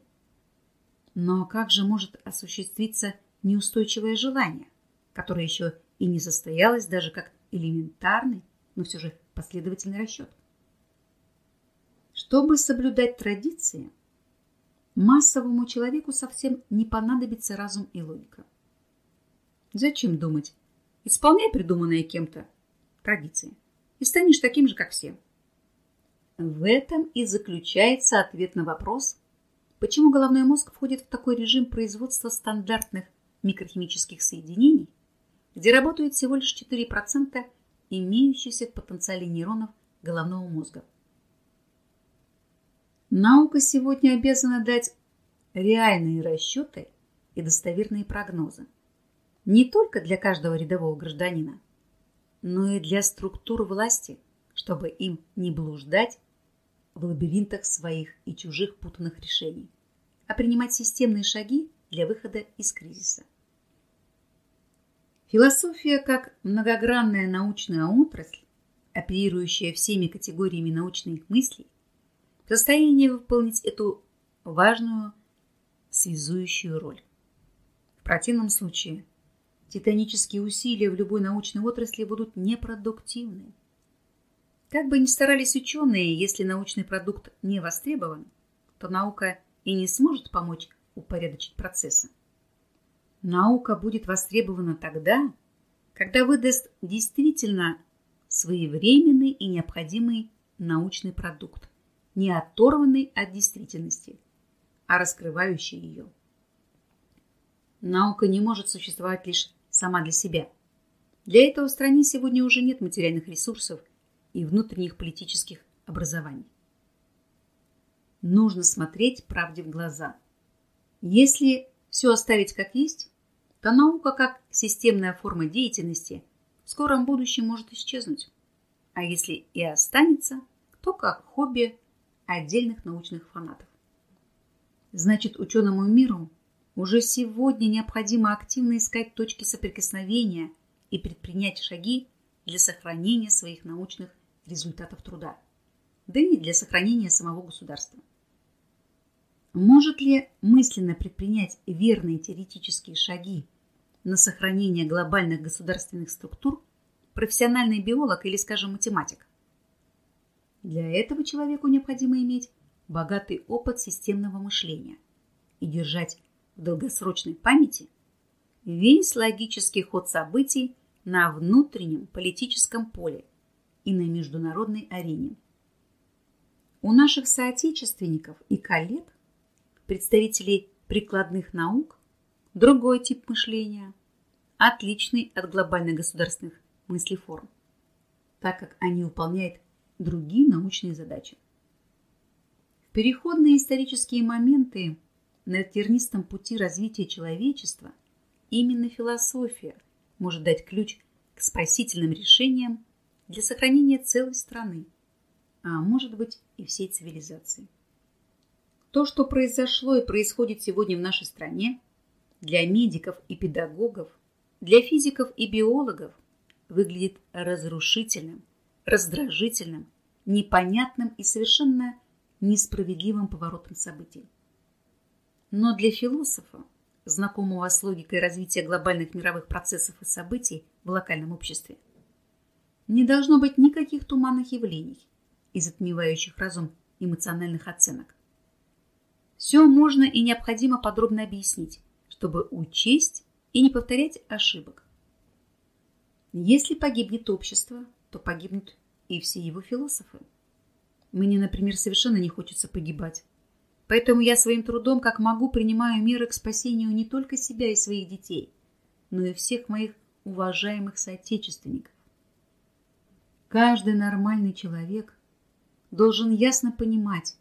Но как же может осуществиться неустойчивое желание, которое еще и не состоялось даже как элементарный, но все же последовательный расчет? Чтобы соблюдать традиции, массовому человеку совсем не понадобится разум и логика. Зачем думать? Исполняй придуманные кем-то традиции и станешь таким же, как все. В этом и заключается ответ на вопрос, почему головной мозг входит в такой режим производства стандартных микрохимических соединений, где работают всего лишь 4% имеющихся в потенциале нейронов головного мозга. Наука сегодня обязана дать реальные расчеты и достоверные прогнозы. Не только для каждого рядового гражданина, но и для структур власти, чтобы им не блуждать в лабиринтах своих и чужих путанных решений, а принимать системные шаги для выхода из кризиса. Философия как многогранная научная отрасль, оперирующая всеми категориями научных мыслей, в состоянии выполнить эту важную связующую роль. В противном случае титанические усилия в любой научной отрасли будут непродуктивны. Как бы ни старались ученые, если научный продукт не востребован, то наука и не сможет помочь упорядочить процессы. Наука будет востребована тогда, когда выдаст действительно своевременный и необходимый научный продукт, не оторванный от действительности, а раскрывающий ее. Наука не может существовать лишь сама для себя. Для этого в стране сегодня уже нет материальных ресурсов и внутренних политических образований. Нужно смотреть правде в глаза. Если все оставить как есть, то наука как системная форма деятельности в скором будущем может исчезнуть. А если и останется, то как хобби отдельных научных фанатов. Значит, ученому миру уже сегодня необходимо активно искать точки соприкосновения и предпринять шаги для сохранения своих научных результатов труда, да и для сохранения самого государства. Может ли мысленно предпринять верные теоретические шаги на сохранение глобальных государственных структур профессиональный биолог или, скажем, математик? Для этого человеку необходимо иметь богатый опыт системного мышления и держать в долгосрочной памяти весь логический ход событий на внутреннем политическом поле и на международной арене. У наших соотечественников и коллег представителей прикладных наук, другой тип мышления, отличный от глобальных государственных мыслеформ, так как они выполняют другие научные задачи. Переходные исторические моменты на тернистом пути развития человечества именно философия может дать ключ к спасительным решениям для сохранения целой страны, а может быть и всей цивилизации. То, что произошло и происходит сегодня в нашей стране, для медиков и педагогов, для физиков и биологов выглядит разрушительным, раздражительным, непонятным и совершенно несправедливым поворотом событий. Но для философа, знакомого с логикой развития глобальных мировых процессов и событий в локальном обществе, не должно быть никаких туманных явлений и затмевающих разум эмоциональных оценок. Все можно и необходимо подробно объяснить, чтобы учесть и не повторять ошибок. Если погибнет общество, то погибнут и все его философы. Мне, например, совершенно не хочется погибать. Поэтому я своим трудом, как могу, принимаю меры к спасению не только себя и своих детей, но и всех моих уважаемых соотечественников. Каждый нормальный человек должен ясно понимать,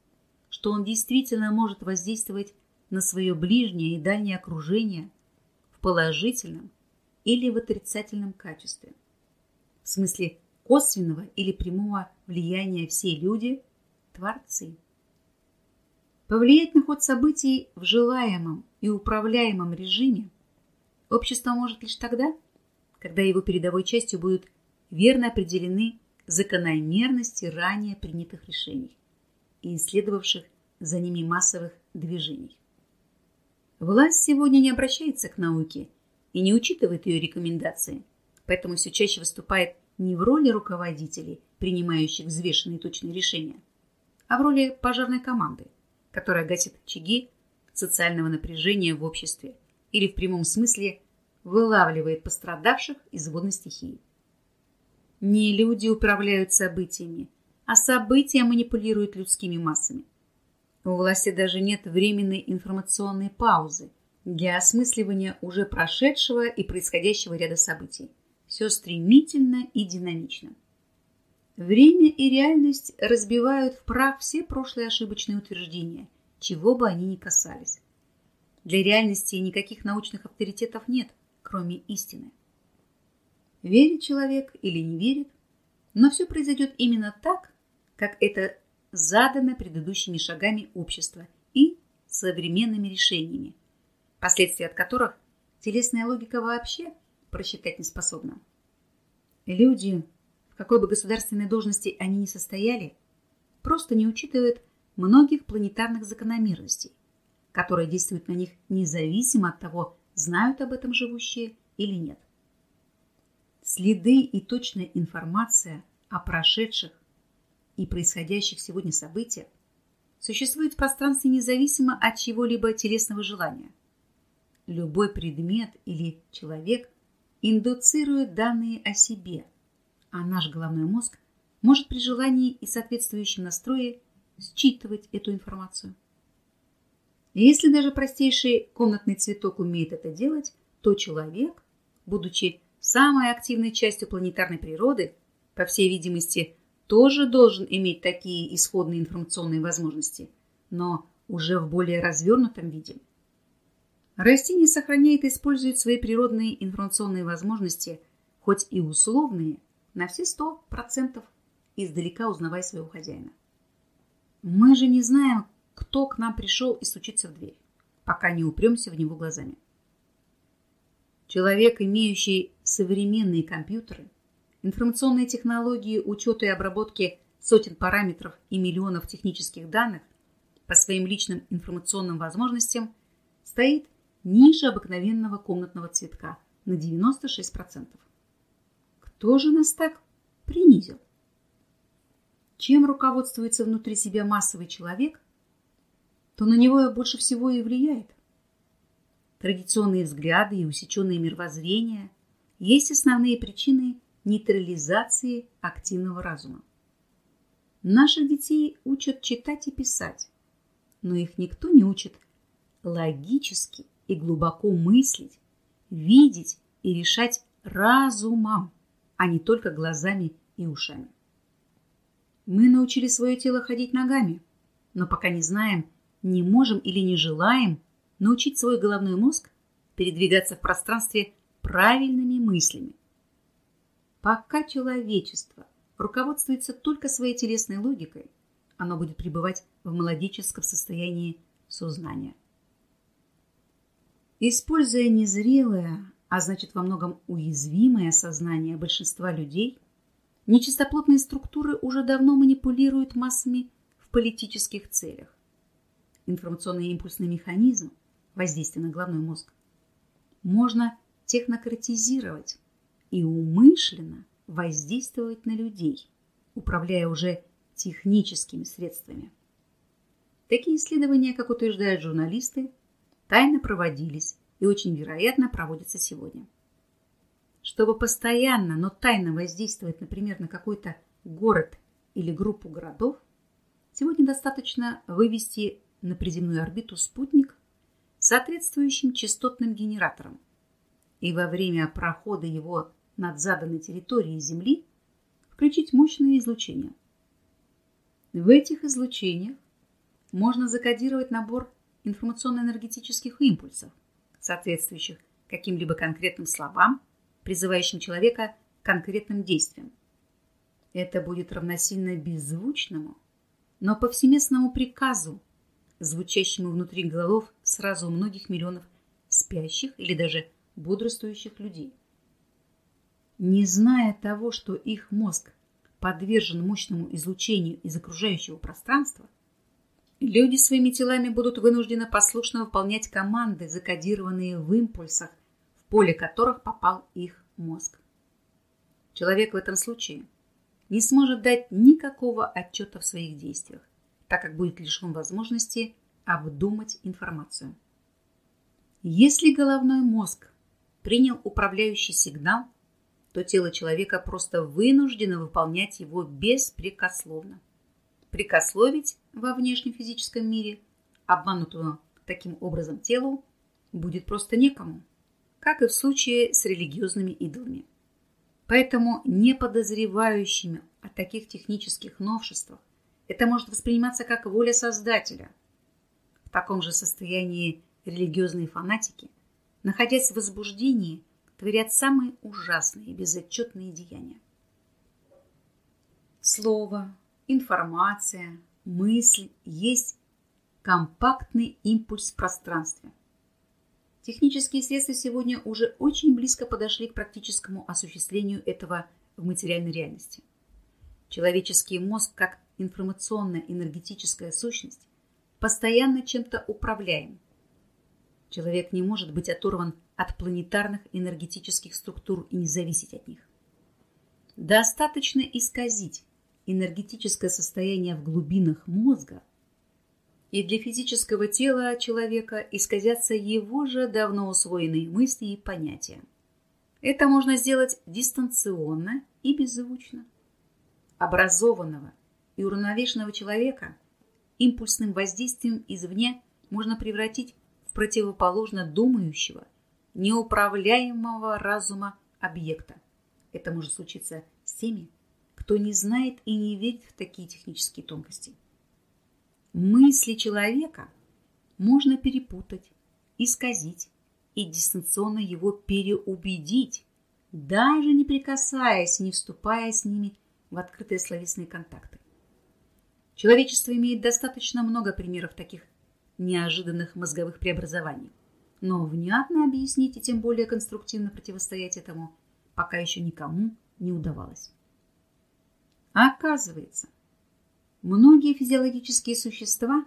что он действительно может воздействовать на свое ближнее и дальнее окружение в положительном или в отрицательном качестве. В смысле косвенного или прямого влияния все люди – творцы. Повлиять на ход событий в желаемом и управляемом режиме общество может лишь тогда, когда его передовой частью будут верно определены закономерности ранее принятых решений и исследовавших за ними массовых движений. Власть сегодня не обращается к науке и не учитывает ее рекомендации, поэтому все чаще выступает не в роли руководителей, принимающих взвешенные точные решения, а в роли пожарной команды, которая гасит очаги социального напряжения в обществе или в прямом смысле вылавливает пострадавших из водной стихии. Не люди управляют событиями, а события манипулируют людскими массами. У власти даже нет временной информационной паузы для осмысливания уже прошедшего и происходящего ряда событий. Все стремительно и динамично. Время и реальность разбивают в прах все прошлые ошибочные утверждения, чего бы они ни касались. Для реальности никаких научных авторитетов нет, кроме истины. Верит человек или не верит, но все произойдет именно так, как это задано предыдущими шагами общества и современными решениями, последствия от которых телесная логика вообще просчитать не способна. Люди, какой бы государственной должности они ни состояли, просто не учитывают многих планетарных закономерностей, которые действуют на них независимо от того, знают об этом живущие или нет. Следы и точная информация о прошедших и происходящих сегодня событиях существуют в пространстве независимо от чего-либо телесного желания. Любой предмет или человек индуцирует данные о себе, а наш головной мозг может при желании и соответствующем настрое считывать эту информацию. И если даже простейший комнатный цветок умеет это делать, то человек, будучи самой активной частью планетарной природы, по всей видимости, тоже должен иметь такие исходные информационные возможности, но уже в более развернутом виде. Растение сохраняет и использует свои природные информационные возможности, хоть и условные, на все сто процентов, издалека узнавая своего хозяина. Мы же не знаем, кто к нам пришел и стучится в дверь, пока не упремся в него глазами. Человек, имеющий современные компьютеры, информационные технологии учета и обработки сотен параметров и миллионов технических данных по своим личным информационным возможностям стоит ниже обыкновенного комнатного цветка на 96%. Кто же нас так принизил? Чем руководствуется внутри себя массовый человек, то на него больше всего и влияет. Традиционные взгляды и усеченные мировоззрения есть основные причины нейтрализации активного разума. Наших детей учат читать и писать, но их никто не учит логически и глубоко мыслить, видеть и решать разумом, а не только глазами и ушами. Мы научили свое тело ходить ногами, но пока не знаем, не можем или не желаем научить свой головной мозг передвигаться в пространстве правильными мыслями. Пока человечество руководствуется только своей телесной логикой, оно будет пребывать в мелодическом состоянии сознания. Используя незрелое, а значит во многом уязвимое сознание большинства людей, нечистоплотные структуры уже давно манипулируют массами в политических целях. Информационный импульсный механизм воздействия на головной мозг можно технократизировать и умышленно воздействовать на людей, управляя уже техническими средствами. Такие исследования, как утверждают журналисты, тайно проводились и очень вероятно проводятся сегодня. Чтобы постоянно, но тайно воздействовать, например, на какой-то город или группу городов, сегодня достаточно вывести на приземную орбиту спутник с соответствующим частотным генератором и во время прохода его над заданной территорией Земли включить мощное излучение. В этих излучениях можно закодировать набор информационно-энергетических импульсов, соответствующих каким-либо конкретным словам, призывающим человека к конкретным действиям. Это будет равносильно беззвучному, но повсеместному приказу, звучащему внутри голов сразу многих миллионов спящих или даже бодрствующих людей. Не зная того, что их мозг подвержен мощному излучению из окружающего пространства, Люди своими телами будут вынуждены послушно выполнять команды, закодированные в импульсах, в поле которых попал их мозг. Человек в этом случае не сможет дать никакого отчета в своих действиях, так как будет лишен возможности обдумать информацию. Если головной мозг принял управляющий сигнал, то тело человека просто вынуждено выполнять его беспрекословно прикословить во внешнем физическом мире обманутого таким образом телу будет просто некому, как и в случае с религиозными идолами. Поэтому не подозревающими о таких технических новшествах это может восприниматься как воля Создателя. В таком же состоянии религиозные фанатики, находясь в возбуждении, творят самые ужасные и безотчетные деяния. Слово, информация, мысль есть компактный импульс в пространстве. Технические средства сегодня уже очень близко подошли к практическому осуществлению этого в материальной реальности. Человеческий мозг, как информационно-энергетическая сущность, постоянно чем-то управляем. Человек не может быть оторван от планетарных энергетических структур и не зависеть от них. Достаточно исказить энергетическое состояние в глубинах мозга, и для физического тела человека исказятся его же давно усвоенные мысли и понятия. Это можно сделать дистанционно и беззвучно. Образованного и уравновешенного человека импульсным воздействием извне можно превратить в противоположно думающего, неуправляемого разума объекта. Это может случиться с теми, кто не знает и не верит в такие технические тонкости. Мысли человека можно перепутать, исказить и дистанционно его переубедить, даже не прикасаясь, не вступая с ними в открытые словесные контакты. Человечество имеет достаточно много примеров таких неожиданных мозговых преобразований. Но внятно объяснить и тем более конструктивно противостоять этому пока еще никому не удавалось. А оказывается, многие физиологические существа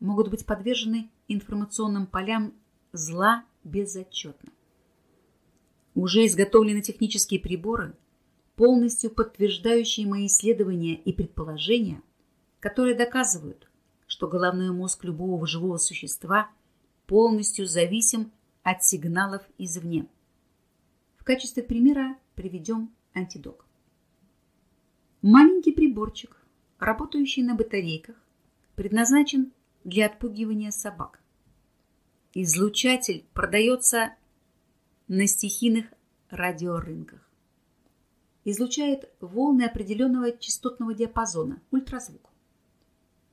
могут быть подвержены информационным полям зла безотчетно. Уже изготовлены технические приборы, полностью подтверждающие мои исследования и предположения – которые доказывают, что головной мозг любого живого существа полностью зависим от сигналов извне. В качестве примера приведем антидок. Маленький приборчик, работающий на батарейках, предназначен для отпугивания собак. Излучатель продается на стихийных радиорынках. Излучает волны определенного частотного диапазона, ультразвук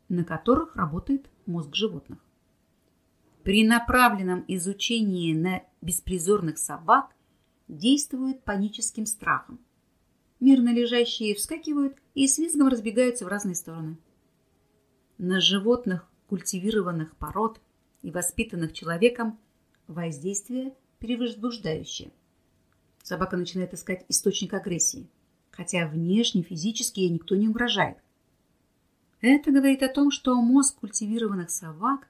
на которых работает мозг животных. При направленном изучении на беспризорных собак действуют паническим страхом. Мирно лежащие вскакивают и с визгом разбегаются в разные стороны. На животных культивированных пород и воспитанных человеком воздействие перевозбуждающее. Собака начинает искать источник агрессии, хотя внешне физически ей никто не угрожает. Это говорит о том, что мозг культивированных собак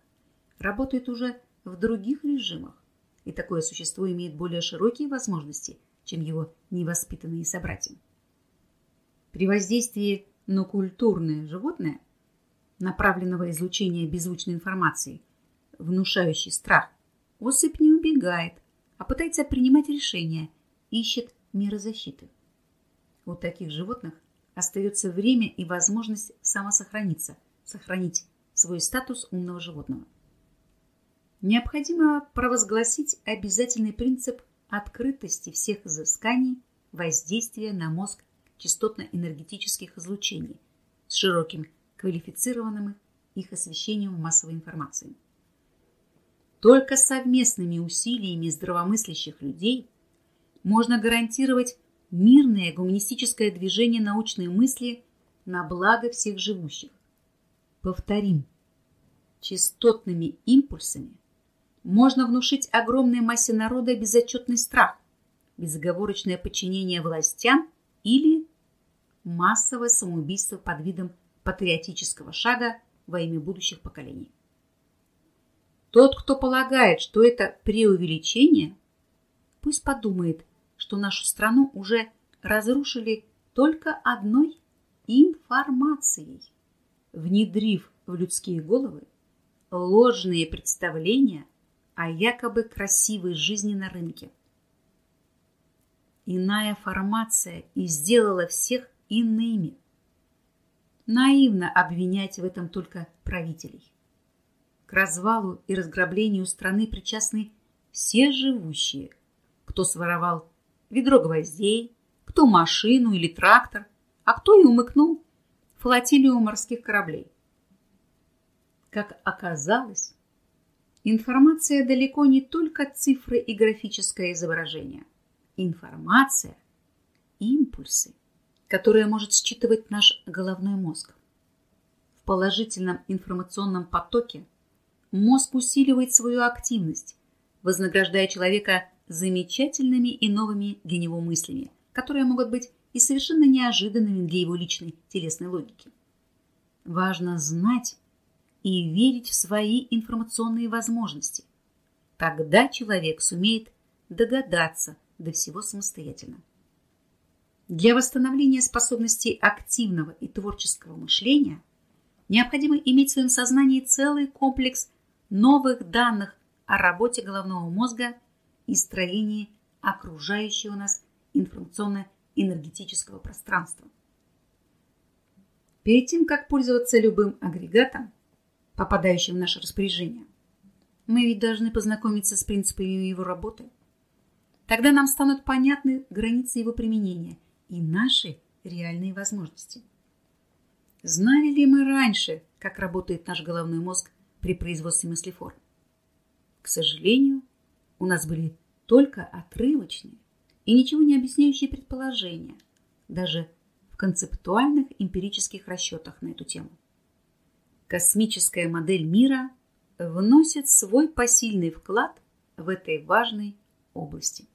работает уже в других режимах, и такое существо имеет более широкие возможности, чем его невоспитанные собратья. При воздействии на культурное животное, направленного излучения беззвучной информации, внушающей страх, особь не убегает, а пытается принимать решения, ищет меры защиты. У таких животных остается время и возможность самосохраниться, сохранить свой статус умного животного. Необходимо провозгласить обязательный принцип открытости всех изысканий воздействия на мозг частотно-энергетических излучений с широким квалифицированным их освещением массовой информации. Только совместными усилиями здравомыслящих людей можно гарантировать мирное гуманистическое движение научной мысли на благо всех живущих. Повторим, частотными импульсами можно внушить огромной массе народа безотчетный страх, безоговорочное подчинение властям или массовое самоубийство под видом патриотического шага во имя будущих поколений. Тот, кто полагает, что это преувеличение, пусть подумает что нашу страну уже разрушили только одной информацией, внедрив в людские головы ложные представления о якобы красивой жизни на рынке. Иная формация и сделала всех иными. Наивно обвинять в этом только правителей. К развалу и разграблению страны причастны все живущие, кто своровал ведро гвоздей, кто машину или трактор, а кто и умыкнул флотилию морских кораблей. Как оказалось, информация далеко не только цифры и графическое изображение. Информация – импульсы, которые может считывать наш головной мозг. В положительном информационном потоке мозг усиливает свою активность, вознаграждая человека замечательными и новыми для него мыслями, которые могут быть и совершенно неожиданными для его личной телесной логики. Важно знать и верить в свои информационные возможности. Тогда человек сумеет догадаться до всего самостоятельно. Для восстановления способностей активного и творческого мышления необходимо иметь в своем сознании целый комплекс новых данных о работе головного мозга и строении окружающего нас информационно-энергетического пространства. Перед тем, как пользоваться любым агрегатом, попадающим в наше распоряжение, мы ведь должны познакомиться с принципами его работы. Тогда нам станут понятны границы его применения и наши реальные возможности. Знали ли мы раньше, как работает наш головной мозг при производстве мыслеформ? К сожалению, у нас были только отрывочные и ничего не объясняющие предположения, даже в концептуальных эмпирических расчетах на эту тему. Космическая модель мира вносит свой посильный вклад в этой важной области.